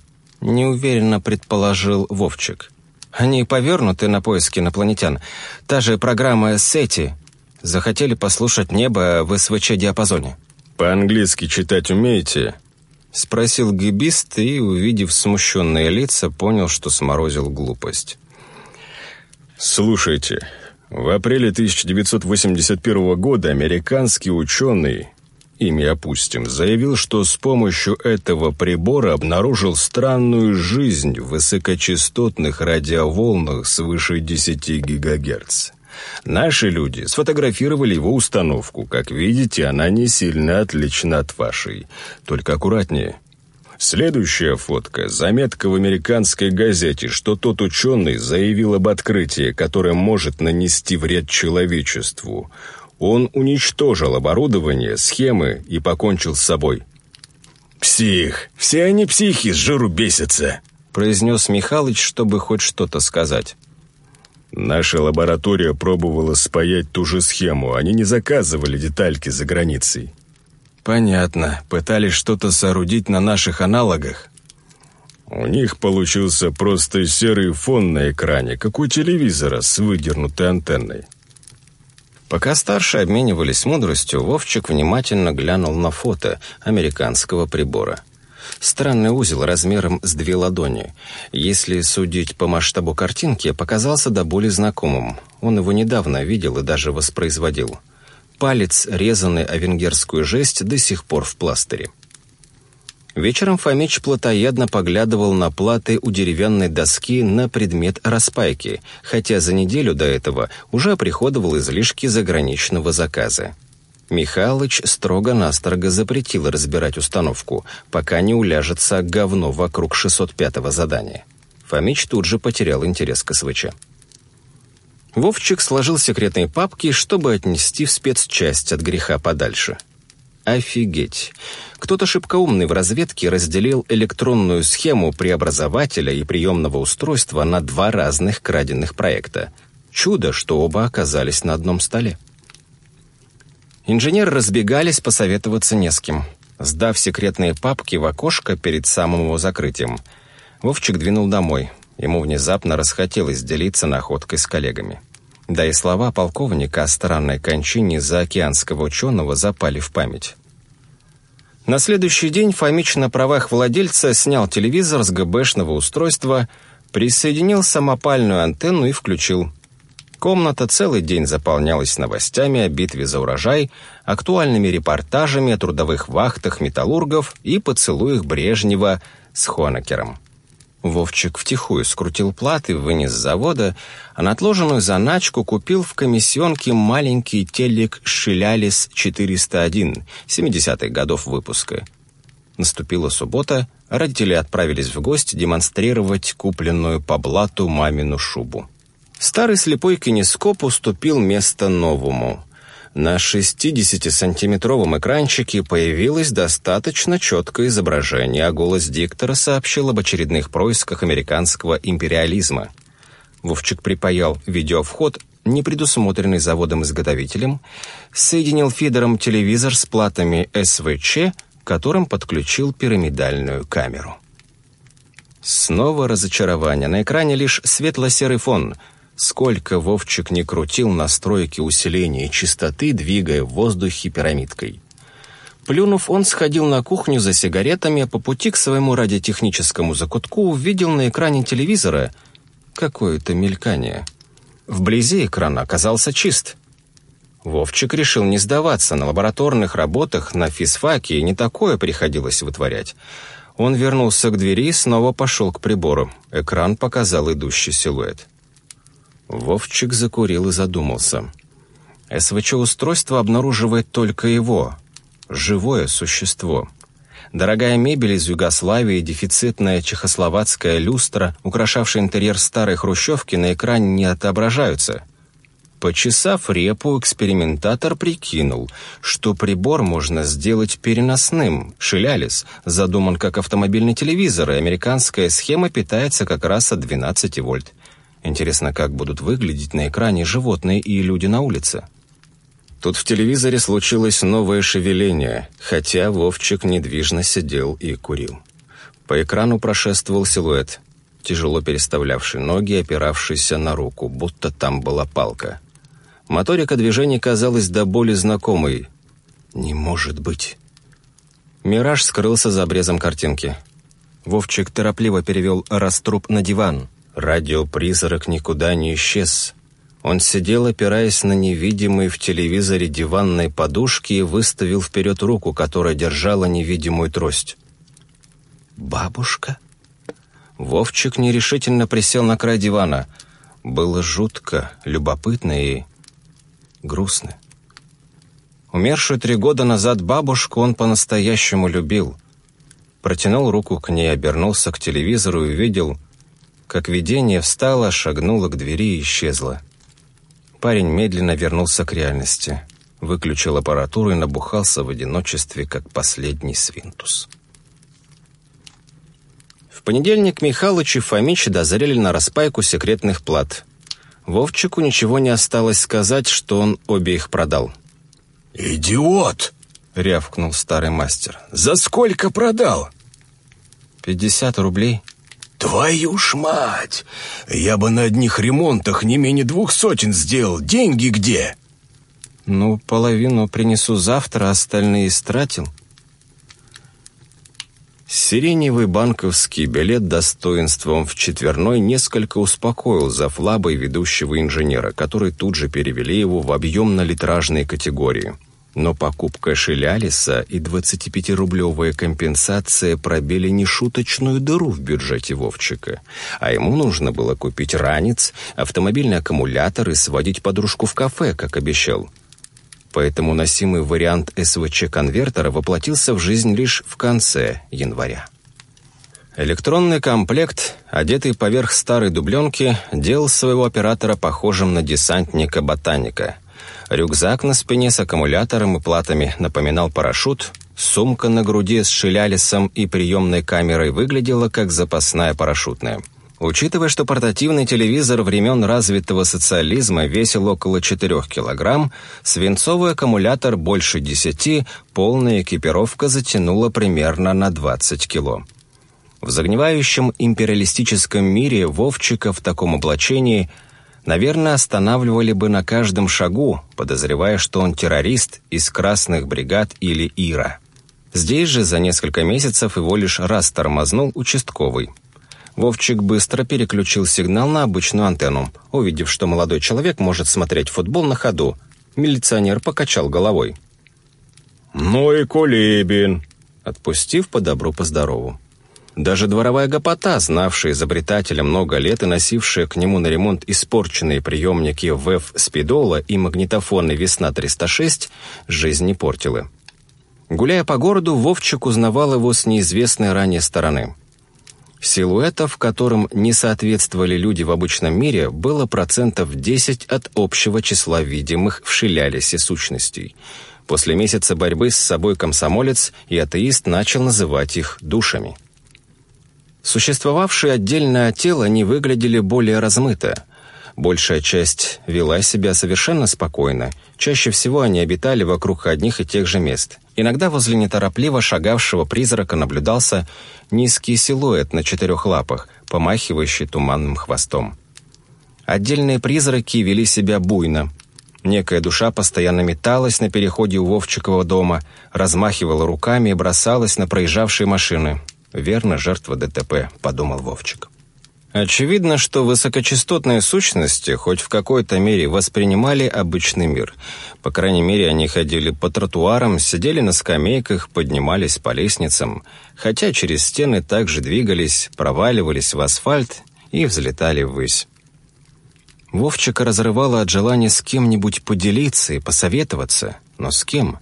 Неуверенно предположил Вовчик. Они повернуты на поиски инопланетян. Та же программа «Сети». Захотели послушать небо в СВЧ-диапазоне. «По-английски читать умеете?» Спросил гибист и, увидев смущенные лица, понял, что сморозил глупость. «Слушайте, в апреле 1981 года американский ученый имя опустим, заявил, что с помощью этого прибора обнаружил странную жизнь в высокочастотных радиоволнах свыше 10 ГГц. Наши люди сфотографировали его установку. Как видите, она не сильно отлична от вашей. Только аккуратнее. Следующая фотка – заметка в американской газете, что тот ученый заявил об открытии, которое может нанести вред человечеству – он уничтожил оборудование, схемы и покончил с собой. «Псих! Все они психи, с жиру бесятся!» произнес Михалыч, чтобы хоть что-то сказать. «Наша лаборатория пробовала спаять ту же схему, они не заказывали детальки за границей». «Понятно. Пытались что-то соорудить на наших аналогах?» У них получился просто серый фон на экране, как у телевизора с выдернутой антенной. Пока старшие обменивались мудростью, Вовчик внимательно глянул на фото американского прибора. Странный узел размером с две ладони. Если судить по масштабу картинки, показался до боли знакомым. Он его недавно видел и даже воспроизводил. Палец, резанный о венгерскую жесть, до сих пор в пластыре. Вечером Фомич плотоядно поглядывал на платы у деревянной доски на предмет распайки, хотя за неделю до этого уже оприходовал излишки заграничного заказа. Михалыч строго-настрого запретил разбирать установку, пока не уляжется говно вокруг 605-го задания. Фомич тут же потерял интерес к СВЧ. Вовчик сложил секретные папки, чтобы отнести в спецчасть от греха подальше. Офигеть! Кто-то шибко умный в разведке разделил электронную схему преобразователя и приемного устройства на два разных краденных проекта. Чудо, что оба оказались на одном столе. Инженеры разбегались посоветоваться не с кем. Сдав секретные папки в окошко перед самым его закрытием, Вовчик двинул домой. Ему внезапно расхотелось делиться находкой с коллегами. Да и слова полковника о странной кончине заокеанского ученого запали в память. На следующий день Фомич на правах владельца снял телевизор с ГБшного устройства, присоединил самопальную антенну и включил. Комната целый день заполнялась новостями о битве за урожай, актуальными репортажами о трудовых вахтах металлургов и поцелуях Брежнева с Хонекером. Вовчик втихую скрутил платы, вынес с завода, а на отложенную заначку купил в комиссионке маленький телек «Шилялис 401» 70-х годов выпуска. Наступила суббота, родители отправились в гости демонстрировать купленную по блату мамину шубу. Старый слепой кинескоп уступил место новому — на 60-сантиметровом экранчике появилось достаточно четкое изображение, а голос диктора сообщил об очередных происках американского империализма. Вовчик припаял видеовход, не предусмотренный заводом-изготовителем, соединил фидером телевизор с платами СВЧ, которым подключил пирамидальную камеру. Снова разочарование. На экране лишь светло-серый фон — Сколько Вовчик не крутил настройки усиления частоты, двигая в воздухе пирамидкой. Плюнув, он сходил на кухню за сигаретами, а по пути к своему радиотехническому закутку увидел на экране телевизора какое-то мелькание. Вблизи экран оказался чист. Вовчик решил не сдаваться. На лабораторных работах на физфаке не такое приходилось вытворять. Он вернулся к двери и снова пошел к прибору. Экран показал идущий силуэт. Вовчик закурил и задумался. СВЧ-устройство обнаруживает только его, живое существо. Дорогая мебель из Югославии, дефицитная чехословацкая люстра, украшавшая интерьер старой хрущевки, на экране не отображаются. Почесав репу, экспериментатор прикинул, что прибор можно сделать переносным. Шилялис задуман как автомобильный телевизор, и американская схема питается как раз от 12 вольт. Интересно, как будут выглядеть на экране животные и люди на улице. Тут в телевизоре случилось новое шевеление, хотя Вовчик недвижно сидел и курил. По экрану прошествовал силуэт, тяжело переставлявший ноги, опиравшийся на руку, будто там была палка. Моторика движений казалась до боли знакомой. «Не может быть!» Мираж скрылся за обрезом картинки. Вовчик торопливо перевел раструб на диван. Радиопризрак никуда не исчез. Он сидел, опираясь на невидимые в телевизоре диванной подушки и выставил вперед руку, которая держала невидимую трость. «Бабушка?» Вовчик нерешительно присел на край дивана. Было жутко, любопытно и грустно. Умершую три года назад бабушку он по-настоящему любил. Протянул руку к ней, обернулся к телевизору и увидел, как видение встало, шагнуло к двери и исчезло. Парень медленно вернулся к реальности, выключил аппаратуру и набухался в одиночестве, как последний свинтус. В понедельник Михалыч и Фомич дозрели на распайку секретных плат. Вовчику ничего не осталось сказать, что он обе их продал. «Идиот!» — рявкнул старый мастер. «За сколько продал?» «Пятьдесят рублей», «Твою ж мать! Я бы на одних ремонтах не менее двух сотен сделал. Деньги где?» «Ну, половину принесу завтра, остальные истратил». Сиреневый банковский билет достоинством в четверной несколько успокоил за флабой ведущего инженера, который тут же перевели его в объемно-литражные категории. Но покупка Шилялиса и 25-рублевая компенсация пробили нешуточную дыру в бюджете Вовчика. А ему нужно было купить ранец, автомобильный аккумулятор и сводить подружку в кафе, как обещал поэтому носимый вариант СВЧ-конвертера воплотился в жизнь лишь в конце января. Электронный комплект, одетый поверх старой дубленки, делал своего оператора похожим на десантника-ботаника. Рюкзак на спине с аккумулятором и платами напоминал парашют, сумка на груди с шилялисом и приемной камерой выглядела как запасная парашютная – Учитывая, что портативный телевизор времен развитого социализма весил около 4 килограмм, свинцовый аккумулятор больше 10, полная экипировка затянула примерно на 20 кило. В загнивающем империалистическом мире Вовчика в таком облачении, наверное, останавливали бы на каждом шагу, подозревая, что он террорист из красных бригад или Ира. Здесь же за несколько месяцев его лишь раз тормознул участковый – Вовчик быстро переключил сигнал на обычную антенну, увидев, что молодой человек может смотреть футбол на ходу. Милиционер покачал головой. «Ну и Кулибин!» Отпустив по добру, по здорову. Даже дворовая гопота, знавшая изобретателя много лет и носившая к нему на ремонт испорченные приемники ВЭФ Спидола и магнитофоны «Весна-306», жизнь не портила. Гуляя по городу, Вовчик узнавал его с неизвестной ранее стороны – Силуэтов, в котором не соответствовали люди в обычном мире, было процентов 10 от общего числа видимых в Шилялисе сущностей. После месяца борьбы с собой комсомолец и атеист начал называть их душами. Существовавшие отдельно от тела не выглядели более размыто. Большая часть вела себя совершенно спокойно. Чаще всего они обитали вокруг одних и тех же мест. Иногда возле неторопливо шагавшего призрака наблюдался низкий силуэт на четырех лапах, помахивающий туманным хвостом. Отдельные призраки вели себя буйно. Некая душа постоянно металась на переходе у Вовчикова дома, размахивала руками и бросалась на проезжавшие машины. «Верно, жертва ДТП», — подумал Вовчик. Очевидно, что высокочастотные сущности хоть в какой-то мере воспринимали обычный мир. По крайней мере, они ходили по тротуарам, сидели на скамейках, поднимались по лестницам, хотя через стены также двигались, проваливались в асфальт и взлетали ввысь. Вовчика разрывало от желания с кем-нибудь поделиться и посоветоваться. Но с кем?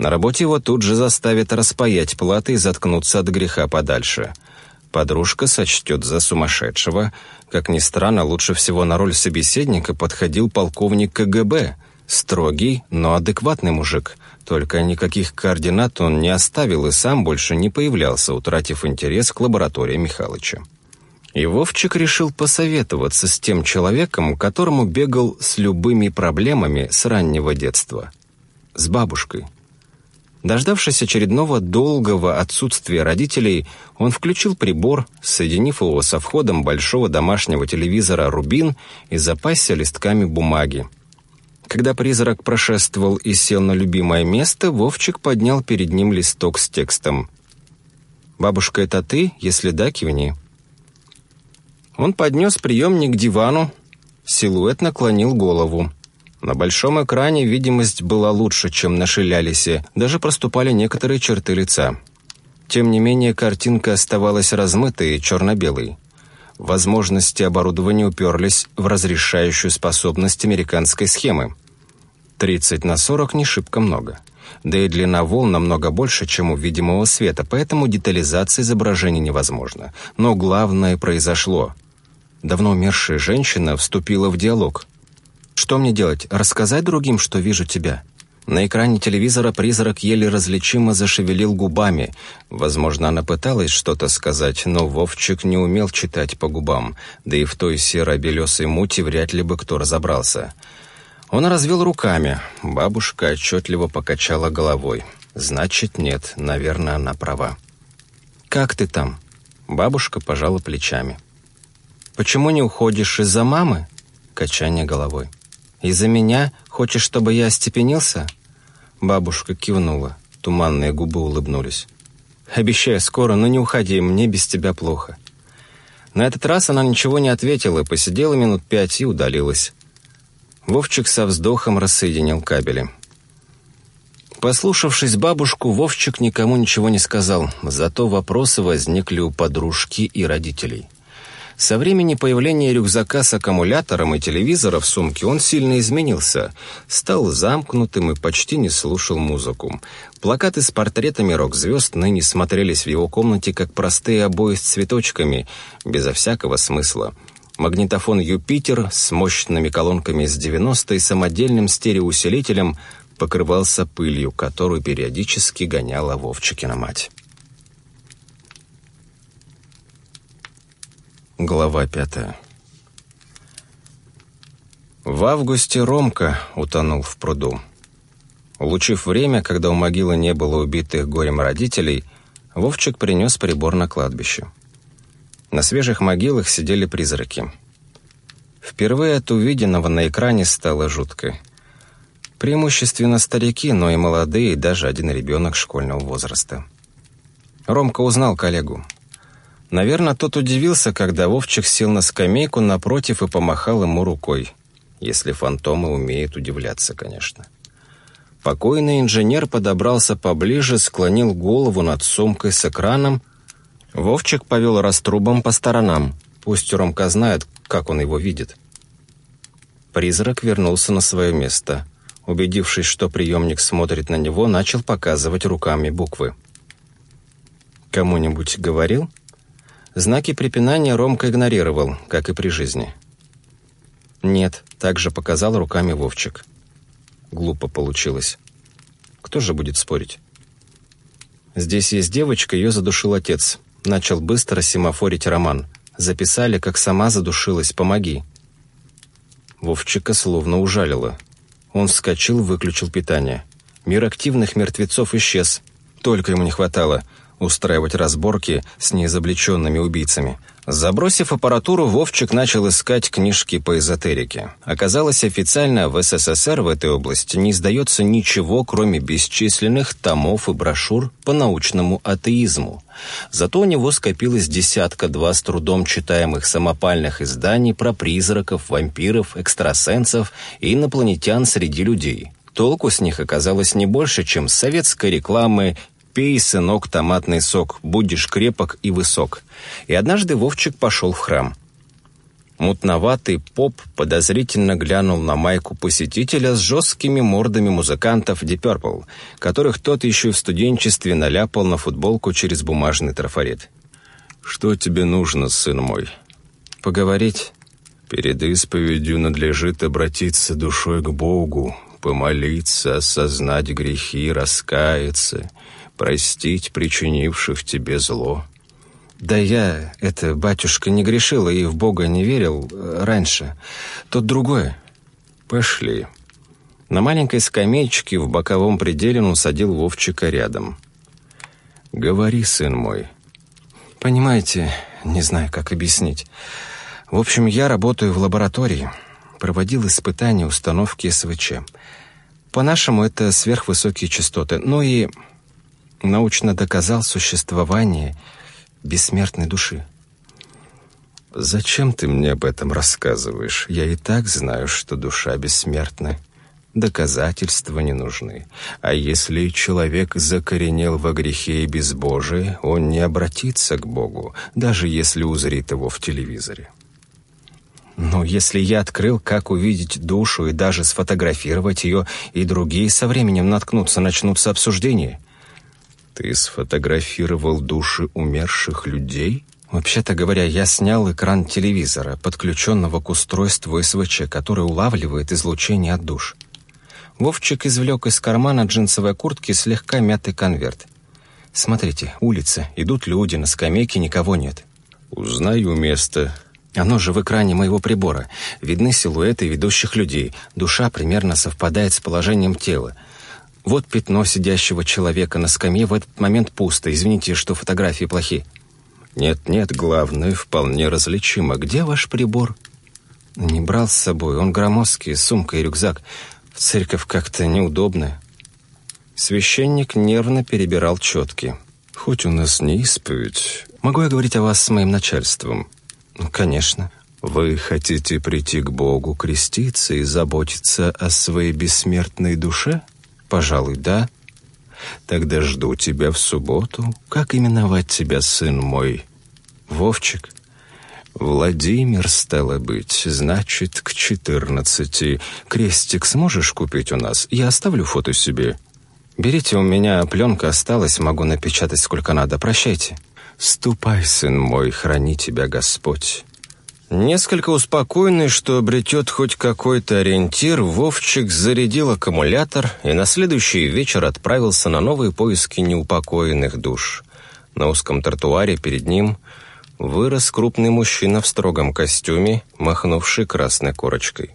На работе его тут же заставят распаять платы и заткнуться от греха подальше – Подружка сочтет за сумасшедшего. Как ни странно, лучше всего на роль собеседника подходил полковник КГБ. Строгий, но адекватный мужик. Только никаких координат он не оставил и сам больше не появлялся, утратив интерес к лаборатории Михалыча. И Вовчик решил посоветоваться с тем человеком, которому бегал с любыми проблемами с раннего детства. С бабушкой. Дождавшись очередного долгого отсутствия родителей, он включил прибор, соединив его со входом большого домашнего телевизора «Рубин» и запасся листками бумаги. Когда призрак прошествовал и сел на любимое место, Вовчик поднял перед ним листок с текстом. «Бабушка, это ты? Если да, кивни». Он поднес приемник к дивану, силуэт наклонил голову. На большом экране видимость была лучше, чем на Шилялисе, даже проступали некоторые черты лица. Тем не менее, картинка оставалась размытой и черно-белой. Возможности оборудования уперлись в разрешающую способность американской схемы. 30 на 40 не шибко много. Да и длина волн намного больше, чем у видимого света, поэтому детализация изображения невозможна. Но главное произошло. Давно умершая женщина вступила в диалог – что мне делать? Рассказать другим, что вижу тебя?» На экране телевизора призрак еле различимо зашевелил губами. Возможно, она пыталась что-то сказать, но Вовчик не умел читать по губам, да и в той серо-белесой мути вряд ли бы кто разобрался. Он развел руками. Бабушка отчетливо покачала головой. «Значит, нет, наверное, она права». «Как ты там?» Бабушка пожала плечами. «Почему не уходишь из-за мамы?» Качание головой. «Из-за меня хочешь, чтобы я остепенился?» Бабушка кивнула. Туманные губы улыбнулись. «Обещаю скоро, но не уходи, мне без тебя плохо». На этот раз она ничего не ответила, посидела минут пять и удалилась. Вовчик со вздохом рассоединил кабели. Послушавшись бабушку, Вовчик никому ничего не сказал, зато вопросы возникли у подружки и родителей. Со времени появления рюкзака с аккумулятором и телевизора в сумке он сильно изменился. Стал замкнутым и почти не слушал музыку. Плакаты с портретами рок-звезд ныне смотрелись в его комнате как простые обои с цветочками, безо всякого смысла. Магнитофон «Юпитер» с мощными колонками с 90 и самодельным стереоусилителем покрывался пылью, которую периодически гоняла Вовчикина мать. Глава пятая В августе Ромка утонул в пруду. Улучив время, когда у могилы не было убитых горем родителей, Вовчик принес прибор на кладбище. На свежих могилах сидели призраки. Впервые от увиденного на экране стало жутко. Преимущественно старики, но и молодые, даже один ребенок школьного возраста. Ромка узнал коллегу. Наверное, тот удивился, когда Вовчик сел на скамейку напротив и помахал ему рукой. Если фантомы умеют удивляться, конечно. Покойный инженер подобрался поближе, склонил голову над сумкой с экраном. Вовчик повел раструбом по сторонам. Пусть Ромка знает, как он его видит. Призрак вернулся на свое место. Убедившись, что приемник смотрит на него, начал показывать руками буквы. «Кому-нибудь говорил?» Знаки препинания Ромка игнорировал, как и при жизни. «Нет», — также показал руками Вовчик. Глупо получилось. Кто же будет спорить? «Здесь есть девочка, ее задушил отец», — начал быстро семафорить Роман. «Записали, как сама задушилась, помоги». Вовчика словно ужалило. Он вскочил, выключил питание. Мир активных мертвецов исчез. Только ему не хватало — устраивать разборки с неизобличенными убийцами. Забросив аппаратуру, Вовчик начал искать книжки по эзотерике. Оказалось, официально в СССР в этой области не издается ничего, кроме бесчисленных томов и брошюр по научному атеизму. Зато у него скопилось десятка-два с трудом читаемых самопальных изданий про призраков, вампиров, экстрасенсов и инопланетян среди людей. Толку с них оказалось не больше, чем советской рекламы «Пей, сынок, томатный сок, будешь крепок и высок». И однажды Вовчик пошел в храм. Мутноватый поп подозрительно глянул на майку посетителя с жесткими мордами музыкантов Deep которых тот еще в студенчестве наляпал на футболку через бумажный трафарет. «Что тебе нужно, сын мой?» «Поговорить?» «Перед исповедью надлежит обратиться душой к Богу, помолиться, осознать грехи, раскаяться, простить причинивших тебе зло». «Да я, это, батюшка, не грешил и в Бога не верил э, раньше. Тут другое». «Пошли». На маленькой скамеечке в боковом пределе он садил Вовчика рядом. «Говори, сын мой». «Понимаете, не знаю, как объяснить. В общем, я работаю в лаборатории, проводил испытания установки СВЧ. По-нашему, это сверхвысокие частоты. Ну и научно доказал существование бессмертной души. «Зачем ты мне об этом рассказываешь? Я и так знаю, что душа бессмертна. Доказательства не нужны. А если человек закоренел во грехе и безбожие, он не обратится к Богу, даже если узрит его в телевизоре». Но если я открыл, как увидеть душу и даже сфотографировать ее, и другие со временем наткнутся, начнутся обсуждения. Ты сфотографировал души умерших людей? Вообще-то говоря, я снял экран телевизора, подключенного к устройству СВЧ, который улавливает излучение от душ. Вовчик извлек из кармана джинсовой куртки слегка мятый конверт. «Смотрите, улица, идут люди, на скамейке никого нет». «Узнаю место». «Оно же в экране моего прибора. Видны силуэты ведущих людей. Душа примерно совпадает с положением тела. Вот пятно сидящего человека на скамье в этот момент пусто. Извините, что фотографии плохи. Нет-нет, главное, вполне различимо. Где ваш прибор? Не брал с собой, он громоздкий, сумка и рюкзак. В церковь как-то неудобно. Священник нервно перебирал четки. «Хоть у нас не исповедь, могу я говорить о вас с моим начальством?» «Ну, конечно». «Вы хотите прийти к Богу, креститься и заботиться о своей бессмертной душе?» «Пожалуй, да». «Тогда жду тебя в субботу. Как именовать тебя, сын мой?» «Вовчик». «Владимир, стало быть, значит, к четырнадцати. Крестик сможешь купить у нас? Я оставлю фото себе». «Берите, у меня пленка осталась, могу напечатать сколько надо. Прощайте». «Ступай, сын мой, храни тебя Господь». Несколько успокоенный, что обретет хоть какой-то ориентир, Вовчик зарядил аккумулятор и на следующий вечер отправился на новые поиски неупокоенных душ. На узком тротуаре перед ним вырос крупный мужчина в строгом костюме, махнувший красной корочкой.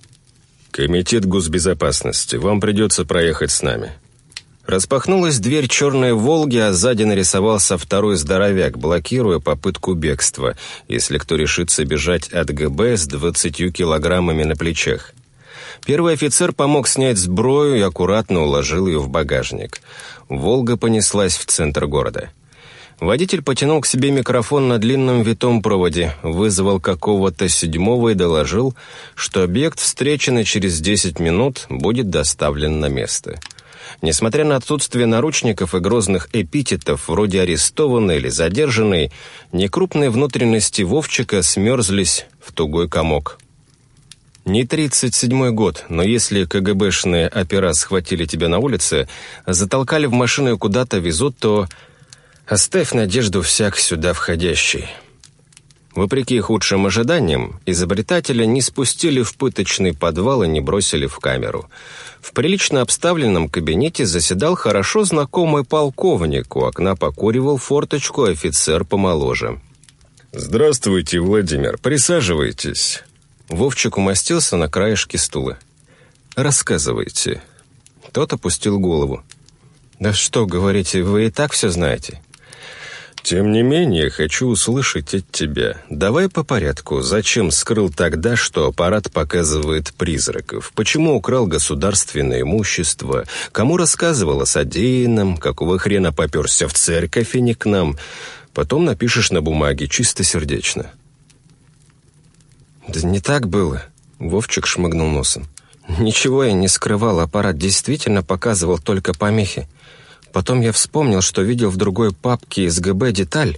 «Комитет госбезопасности, вам придется проехать с нами». Распахнулась дверь черной «Волги», а сзади нарисовался второй здоровяк, блокируя попытку бегства, если кто решится бежать от ГБ с двадцатью килограммами на плечах. Первый офицер помог снять сброю и аккуратно уложил ее в багажник. «Волга» понеслась в центр города. Водитель потянул к себе микрофон на длинном витом проводе, вызвал какого-то седьмого и доложил, что объект, встреченный через десять минут, будет доставлен на место. Несмотря на отсутствие наручников и грозных эпитетов, вроде арестованный или задержанный, некрупные внутренности Вовчика смерзлись в тугой комок. Не тридцать седьмой год, но если КГБшные опера схватили тебя на улице, затолкали в машину и куда-то везут, то оставь надежду всяк сюда входящий. Вопреки худшим ожиданиям, изобретателя не спустили в пыточный подвал и не бросили в камеру. В прилично обставленном кабинете заседал хорошо знакомый полковник, у окна покуривал форточку офицер помоложе. «Здравствуйте, Владимир, присаживайтесь». Вовчик умостился на краешке стула. «Рассказывайте». Тот опустил голову. «Да что, говорите, вы и так все знаете?» «Тем не менее, хочу услышать от тебя. Давай по порядку. Зачем скрыл тогда, что аппарат показывает призраков? Почему украл государственное имущество? Кому рассказывал о содеянном? Какого хрена поперся в церковь и не к нам? Потом напишешь на бумаге чистосердечно». «Да не так было», — Вовчик шмыгнул носом. «Ничего я не скрывал, аппарат действительно показывал только помехи. Потом я вспомнил, что видел в другой папке из ГБ деталь,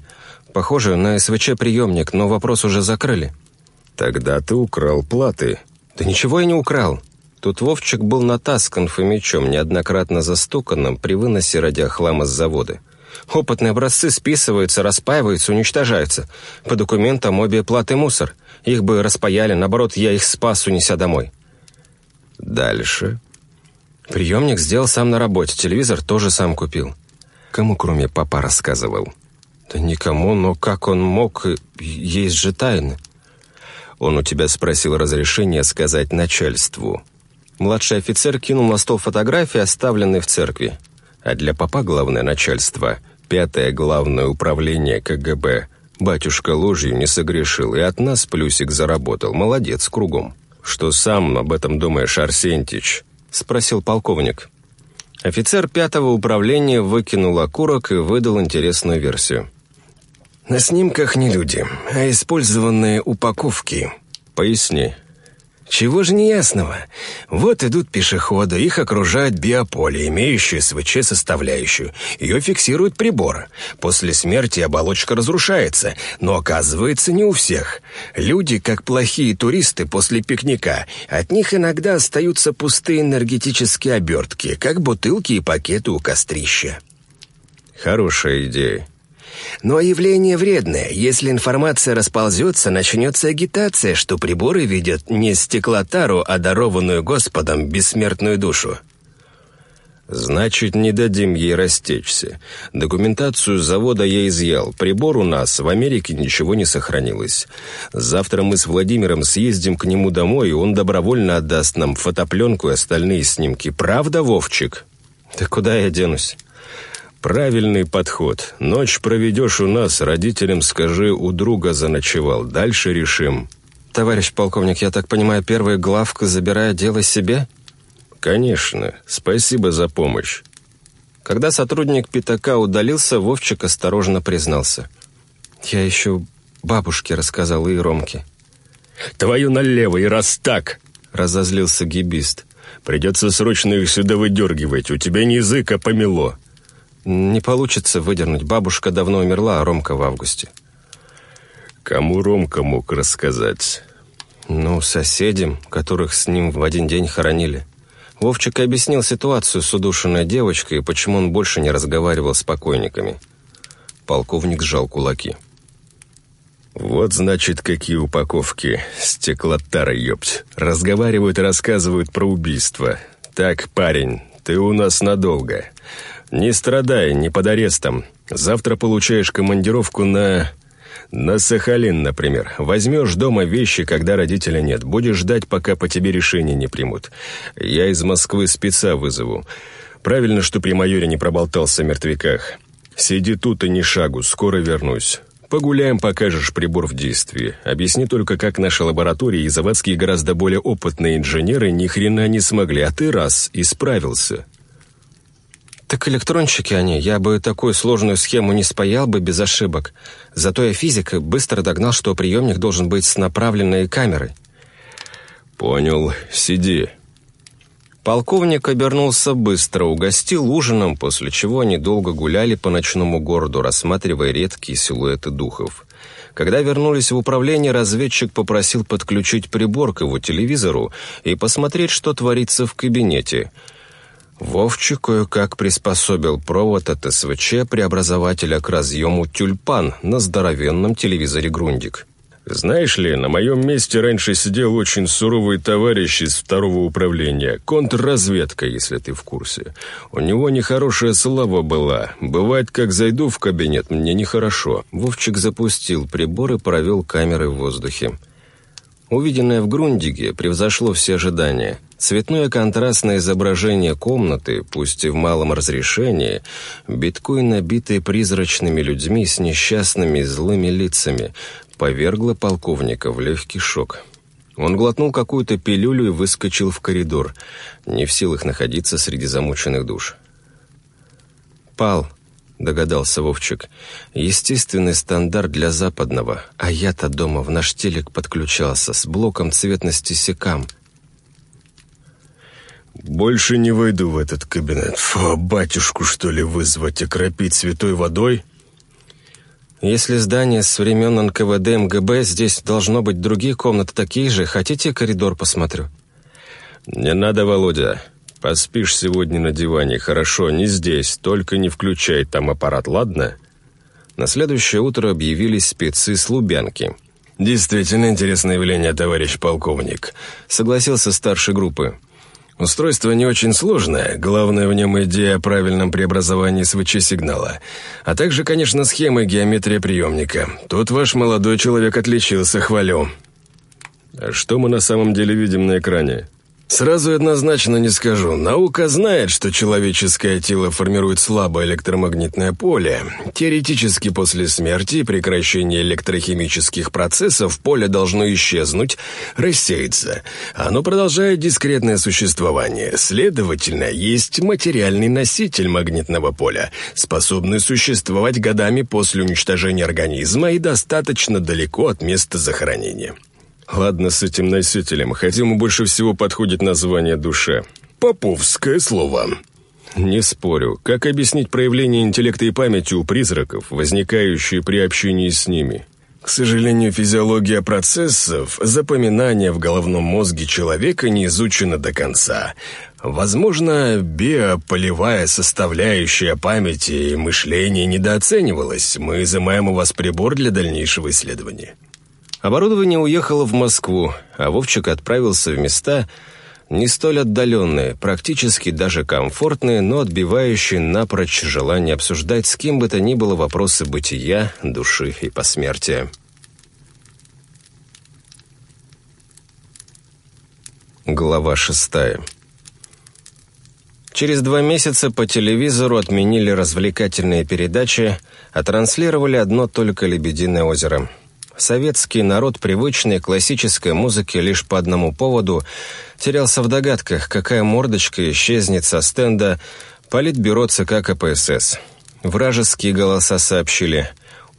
похожую на СВЧ-приемник, но вопрос уже закрыли. «Тогда ты украл платы». «Да ничего я не украл». Тут Вовчик был натаскан фомичом, неоднократно застуканным при выносе радиохлама с завода. Опытные образцы списываются, распаиваются, уничтожаются. По документам обе платы мусор. Их бы распаяли, наоборот, я их спас, унеся домой. Дальше. Приемник сделал сам на работе, телевизор тоже сам купил. Кому, кроме папа, рассказывал? Да никому, но как он мог? Есть же тайны. Он у тебя спросил разрешения сказать начальству. Младший офицер кинул на стол фотографии, оставленные в церкви. А для папа главное начальство, пятое главное управление КГБ. Батюшка ложью не согрешил и от нас плюсик заработал. Молодец кругом. Что сам об этом думаешь, Арсентич? — спросил полковник. Офицер пятого управления выкинул окурок и выдал интересную версию. «На снимках не люди, а использованные упаковки. Поясни». Чего же неясного? Вот идут пешеходы, их окружает биополе, имеющее СВЧ-составляющую. Ее фиксирует прибор. После смерти оболочка разрушается, но оказывается не у всех. Люди, как плохие туристы после пикника, от них иногда остаются пустые энергетические обертки, как бутылки и пакеты у кострища. Хорошая идея. Но явление вредное. Если информация расползется, начнется агитация, что приборы видят не стеклотару, а дарованную Господом бессмертную душу. «Значит, не дадим ей растечься. Документацию завода я изъял. Прибор у нас, в Америке ничего не сохранилось. Завтра мы с Владимиром съездим к нему домой, и он добровольно отдаст нам фотопленку и остальные снимки. Правда, Вовчик?» «Да куда я денусь?» «Правильный подход. Ночь проведешь у нас, родителям скажи, у друга заночевал. Дальше решим». товарищ полковник, я так понимаю, первая главка забирает дело себе?» «Конечно. Спасибо за помощь». Когда сотрудник пятака удалился, Вовчик осторожно признался. «Я еще бабушке рассказал и Ромке». «Твою налево, и раз так!» — разозлился гибист. «Придется срочно их сюда выдергивать, у тебя не язык, а помело». «Не получится выдернуть, бабушка давно умерла, а Ромка в августе». «Кому Ромка мог рассказать?» «Ну, соседям, которых с ним в один день хоронили». Вовчик объяснил ситуацию с удушенной девочкой и почему он больше не разговаривал с покойниками. Полковник сжал кулаки. «Вот, значит, какие упаковки. Стеклотара, ёпть. Разговаривают и рассказывают про убийство. Так, парень, ты у нас надолго. Не страдай, не под арестом. Завтра получаешь командировку на... На Сахалин, например. Возьмешь дома вещи, когда родителя нет. Будешь ждать, пока по тебе решение не примут. Я из Москвы спеца вызову. Правильно, что при майоре не проболтался о мертвяках. Сиди тут и ни шагу, скоро вернусь. Погуляем, покажешь прибор в действии. Объясни только, как наши лаборатории и заводские гораздо более опытные инженеры ни хрена не смогли, а ты раз и справился. Так электронщики они, я бы такую сложную схему не спаял бы без ошибок. Зато я физик и быстро догнал, что приемник должен быть с направленной камерой. Понял, сиди. Полковник обернулся быстро, угостил ужином, после чего они долго гуляли по ночному городу, рассматривая редкие силуэты духов. Когда вернулись в управление, разведчик попросил подключить прибор к его телевизору и посмотреть, что творится в кабинете. Вовчик кое-как приспособил провод от СВЧ преобразователя к разъему «Тюльпан» на здоровенном телевизоре «Грундик». Знаешь ли, на моем месте раньше сидел очень суровый товарищ из второго управления, контрразведка, если ты в курсе. У него нехорошая слава была. Бывает, как зайду в кабинет, мне нехорошо. Вовчик запустил прибор и провел камеры в воздухе. Увиденное в Грундиге превзошло все ожидания. Цветное контрастное изображение комнаты, пусть и в малом разрешении, биткой набитые призрачными людьми с несчастными злыми лицами, повергло полковника в легкий шок. Он глотнул какую-то пилюлю и выскочил в коридор, не в силах находиться среди замученных душ. «Пал», — догадался Вовчик, — «естественный стандарт для западного, а я-то дома в наш телек подключался с блоком цветности секам». «Больше не войду в этот кабинет. Фу, батюшку, что ли, вызвать, окропить святой водой?» Если здание с времен НКВД МГБ, здесь должно быть другие комнаты такие же. Хотите, коридор посмотрю?» «Не надо, Володя. Поспишь сегодня на диване, хорошо, не здесь. Только не включай там аппарат, ладно?» На следующее утро объявились спецы с Лубянки. «Действительно интересное явление, товарищ полковник», — согласился старший группы. Устройство не очень сложное, главное в нем идея о правильном преобразовании СВЧ-сигнала, а также, конечно, схема и геометрия приемника. Тут ваш молодой человек отличился, хвалю. А что мы на самом деле видим на экране? Сразу однозначно не скажу. Наука знает, что человеческое тело формирует слабое электромагнитное поле. Теоретически после смерти и прекращения электрохимических процессов поле должно исчезнуть, рассеяться. Оно продолжает дискретное существование. Следовательно, есть материальный носитель магнитного поля, способный существовать годами после уничтожения организма и достаточно далеко от места захоронения. Ладно с этим носителем, хотя ему больше всего подходит название душа. Поповское слово. Не спорю. Как объяснить проявление интеллекта и памяти у призраков, возникающие при общении с ними? К сожалению, физиология процессов, запоминания в головном мозге человека не изучена до конца. Возможно, биополевая составляющая памяти и мышления недооценивалась. Мы изымаем у вас прибор для дальнейшего исследования. Оборудование уехало в Москву, а Вовчик отправился в места не столь отдаленные, практически даже комфортные, но отбивающие напрочь желание обсуждать с кем бы то ни было вопросы бытия, души и посмертия. Глава шестая Через два месяца по телевизору отменили развлекательные передачи, а транслировали одно только «Лебединое озеро». Советский народ привычной классической музыки лишь по одному поводу терялся в догадках, какая мордочка исчезнет со стенда Политбюро ЦК КПСС. Вражеские голоса сообщили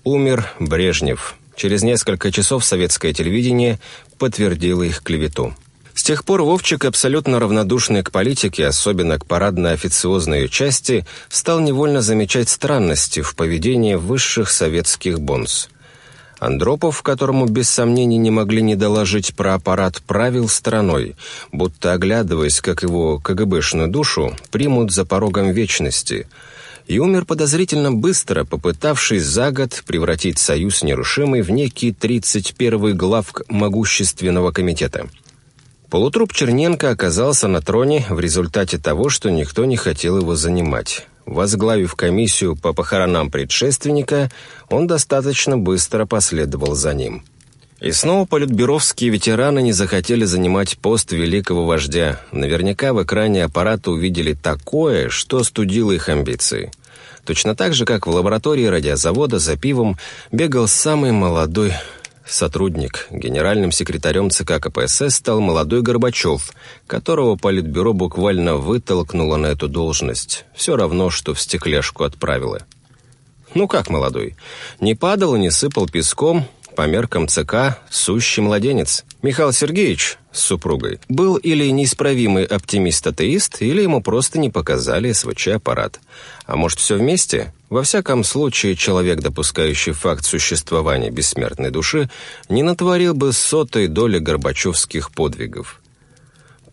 «Умер Брежнев». Через несколько часов советское телевидение подтвердило их клевету. С тех пор Вовчик, абсолютно равнодушный к политике, особенно к парадно-официозной ее части, стал невольно замечать странности в поведении высших советских бонс. Андропов, которому без сомнений не могли не доложить про аппарат, правил страной, будто оглядываясь, как его КГБшную душу примут за порогом вечности, и умер подозрительно быстро, попытавшись за год превратить Союз Нерушимый в некий 31-й главк могущественного комитета – Полутруп Черненко оказался на троне в результате того, что никто не хотел его занимать. Возглавив комиссию по похоронам предшественника, он достаточно быстро последовал за ним. И снова политбюровские ветераны не захотели занимать пост великого вождя. Наверняка в экране аппарата увидели такое, что студило их амбиции. Точно так же, как в лаборатории радиозавода за пивом бегал самый молодой сотрудник. Генеральным секретарем ЦК КПСС стал молодой Горбачев, которого Политбюро буквально вытолкнуло на эту должность. Все равно, что в стекляшку отправило. Ну как молодой? Не падал и не сыпал песком, по меркам ЦК сущий младенец. Михаил Сергеевич с супругой был или неисправимый оптимист-атеист, или ему просто не показали СВЧ-аппарат. А может, все вместе? Во всяком случае, человек, допускающий факт существования бессмертной души, не натворил бы сотой доли горбачевских подвигов.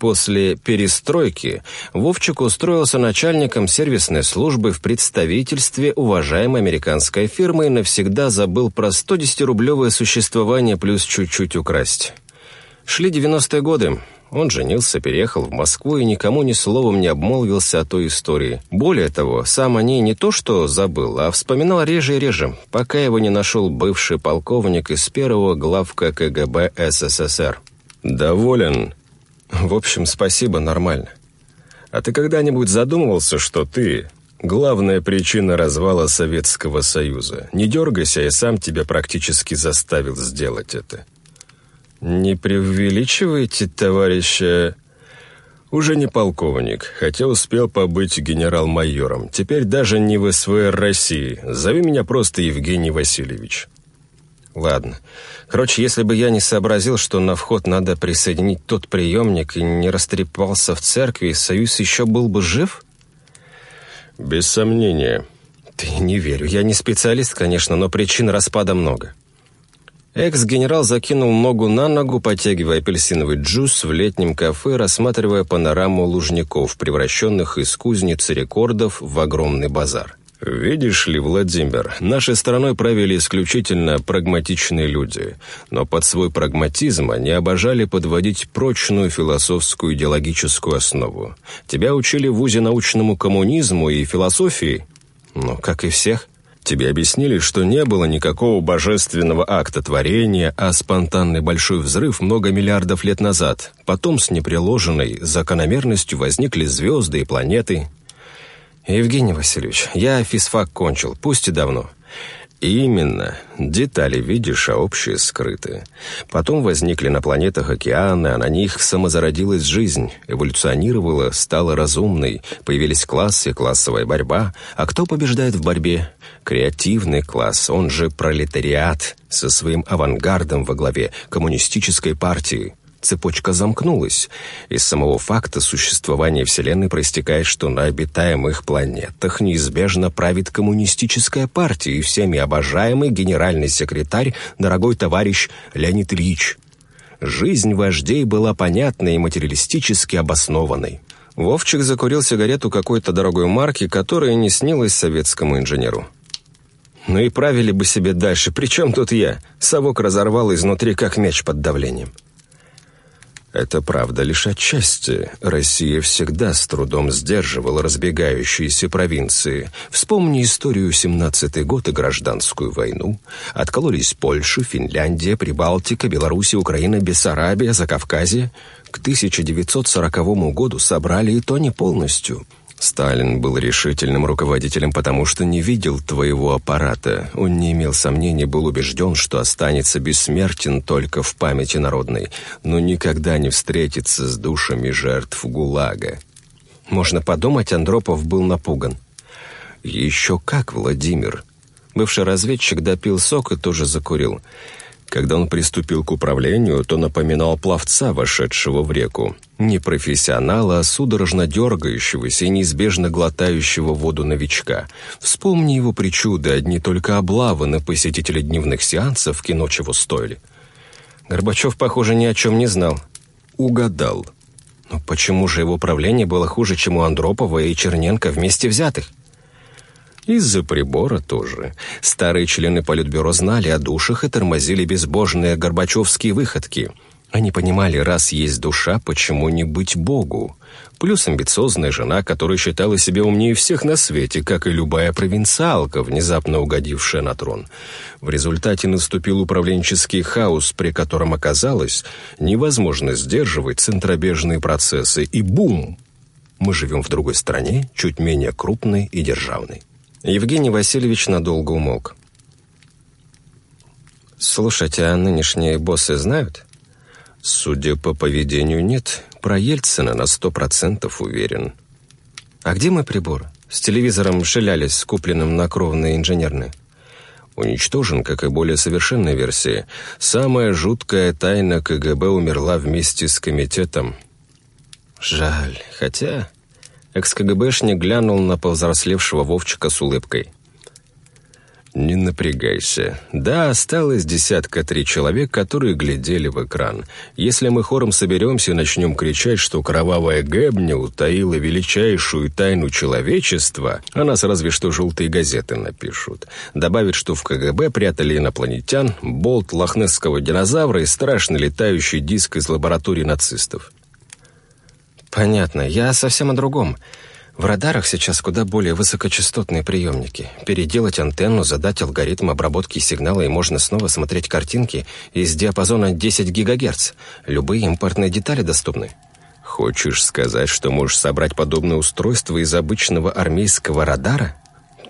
После перестройки Вовчик устроился начальником сервисной службы в представительстве уважаемой американской фирмы и навсегда забыл про 110-рублевое существование плюс чуть-чуть украсть. Шли 90-е годы. Он женился, переехал в Москву и никому ни словом не обмолвился о той истории. Более того, сам о ней не то что забыл, а вспоминал реже и реже, пока его не нашел бывший полковник из первого главка КГБ СССР. «Доволен?» В общем, спасибо, нормально. А ты когда-нибудь задумывался, что ты — главная причина развала Советского Союза? Не дергайся, я сам тебя практически заставил сделать это. Не преувеличивайте, товарища... Уже не полковник, хотя успел побыть генерал-майором. Теперь даже не в СВР России. Зови меня просто Евгений Васильевич. Ладно. Короче, если бы я не сообразил, что на вход надо присоединить тот приемник и не растрепался в церкви, Союз еще был бы жив? Без сомнения. Ты не верю. Я не специалист, конечно, но причин распада много. Экс-генерал закинул ногу на ногу, потягивая апельсиновый джус в летнем кафе, рассматривая панораму лужников, превращенных из кузницы рекордов в огромный базар. «Видишь ли, Владимир, нашей страной правили исключительно прагматичные люди, но под свой прагматизм они обожали подводить прочную философскую идеологическую основу. Тебя учили в ВУЗе научному коммунизму и философии? Ну, как и всех». Тебе объяснили, что не было никакого божественного акта творения, а спонтанный большой взрыв много миллиардов лет назад. Потом с непреложенной закономерностью возникли звезды и планеты. «Евгений Васильевич, я физфак кончил, пусть и давно». «Именно. Детали видишь, а общие скрыты. Потом возникли на планетах океаны, а на них самозародилась жизнь, эволюционировала, стала разумной, появились классы, классовая борьба. А кто побеждает в борьбе? Креативный класс, он же пролетариат, со своим авангардом во главе коммунистической партии» цепочка замкнулась. Из самого факта существования Вселенной проистекает, что на обитаемых планетах неизбежно правит коммунистическая партия и всеми обожаемый генеральный секретарь, дорогой товарищ Леонид Ильич. Жизнь вождей была понятной и материалистически обоснованной. Вовчик закурил сигарету какой-то дорогой марки, которая не снилась советскому инженеру. Ну и правили бы себе дальше. Причем тут я? Совок разорвал изнутри, как мяч под давлением. Это правда лишь отчасти. Россия всегда с трудом сдерживала разбегающиеся провинции. Вспомни историю 17-й год и гражданскую войну. Откололись Польша, Финляндия, Прибалтика, Беларусь, Украина, Бессарабия, Закавказье. К 1940 году собрали и то не полностью. Сталин был решительным руководителем, потому что не видел твоего аппарата. Он не имел сомнений, был убежден, что останется бессмертен только в памяти народной, но никогда не встретится с душами жертв ГУЛАГа. Можно подумать, Андропов был напуган. Еще как, Владимир. Бывший разведчик допил сок и тоже закурил. Когда он приступил к управлению, то напоминал пловца, вошедшего в реку. Не профессионала, а судорожно дергающегося и неизбежно глотающего воду новичка. Вспомни его причуды, одни только облавы на посетителей дневных сеансов кино чего стоили. Горбачев, похоже, ни о чем не знал. Угадал. Но почему же его правление было хуже, чем у Андропова и Черненко вместе взятых? Из-за прибора тоже. Старые члены Политбюро знали о душах и тормозили безбожные горбачевские выходки. Они понимали, раз есть душа, почему не быть Богу? Плюс амбициозная жена, которая считала себя умнее всех на свете, как и любая провинциалка, внезапно угодившая на трон. В результате наступил управленческий хаос, при котором оказалось невозможно сдерживать центробежные процессы, и бум! Мы живем в другой стране, чуть менее крупной и державной. Евгений Васильевич надолго умолк. «Слушайте, а нынешние боссы знают?» «Судя по поведению, нет. Про Ельцина на сто процентов уверен». «А где мой прибор? С телевизором шелялись, с купленным на кровные инженерные». Уничтожен, как и более совершенная версия. Самая жуткая тайна КГБ умерла вместе с комитетом. Жаль, хотя... Экс-КГБшник глянул на повзрослевшего Вовчика с улыбкой. «Не напрягайся. Да, осталось десятка три человек, которые глядели в экран. Если мы хором соберемся и начнем кричать, что кровавая Гэбня утаила величайшую тайну человечества, о нас разве что желтые газеты напишут. Добавят, что в КГБ прятали инопланетян, болт лохнесского динозавра и страшный летающий диск из лаборатории нацистов. «Понятно. Я совсем о другом. В радарах сейчас куда более высокочастотные приемники. Переделать антенну, задать алгоритм обработки сигнала, и можно снова смотреть картинки из диапазона 10 ГГц. Любые импортные детали доступны». «Хочешь сказать, что можешь собрать подобное устройство из обычного армейского радара?»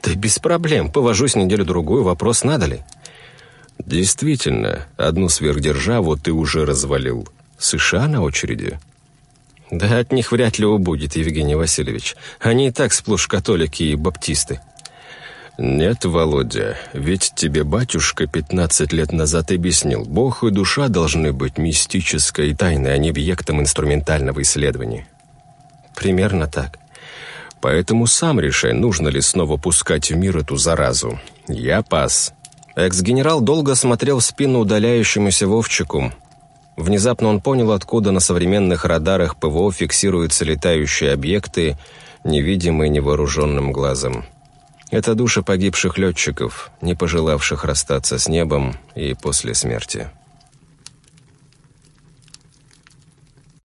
«Да без проблем. Повожусь неделю-другую. Вопрос, надо ли?» «Действительно, одну сверхдержаву ты уже развалил. США на очереди?» Да от них вряд ли убудет, Евгений Васильевич. Они и так сплошь католики и баптисты. «Нет, Володя, ведь тебе батюшка пятнадцать лет назад объяснил, Бог и душа должны быть мистической тайной, а не объектом инструментального исследования». «Примерно так». «Поэтому сам решай, нужно ли снова пускать в мир эту заразу. Я пас». Экс-генерал долго смотрел в спину удаляющемуся Вовчику, Внезапно он понял, откуда на современных радарах ПВО фиксируются летающие объекты, невидимые невооруженным глазом. Это души погибших летчиков, не пожелавших расстаться с небом и после смерти.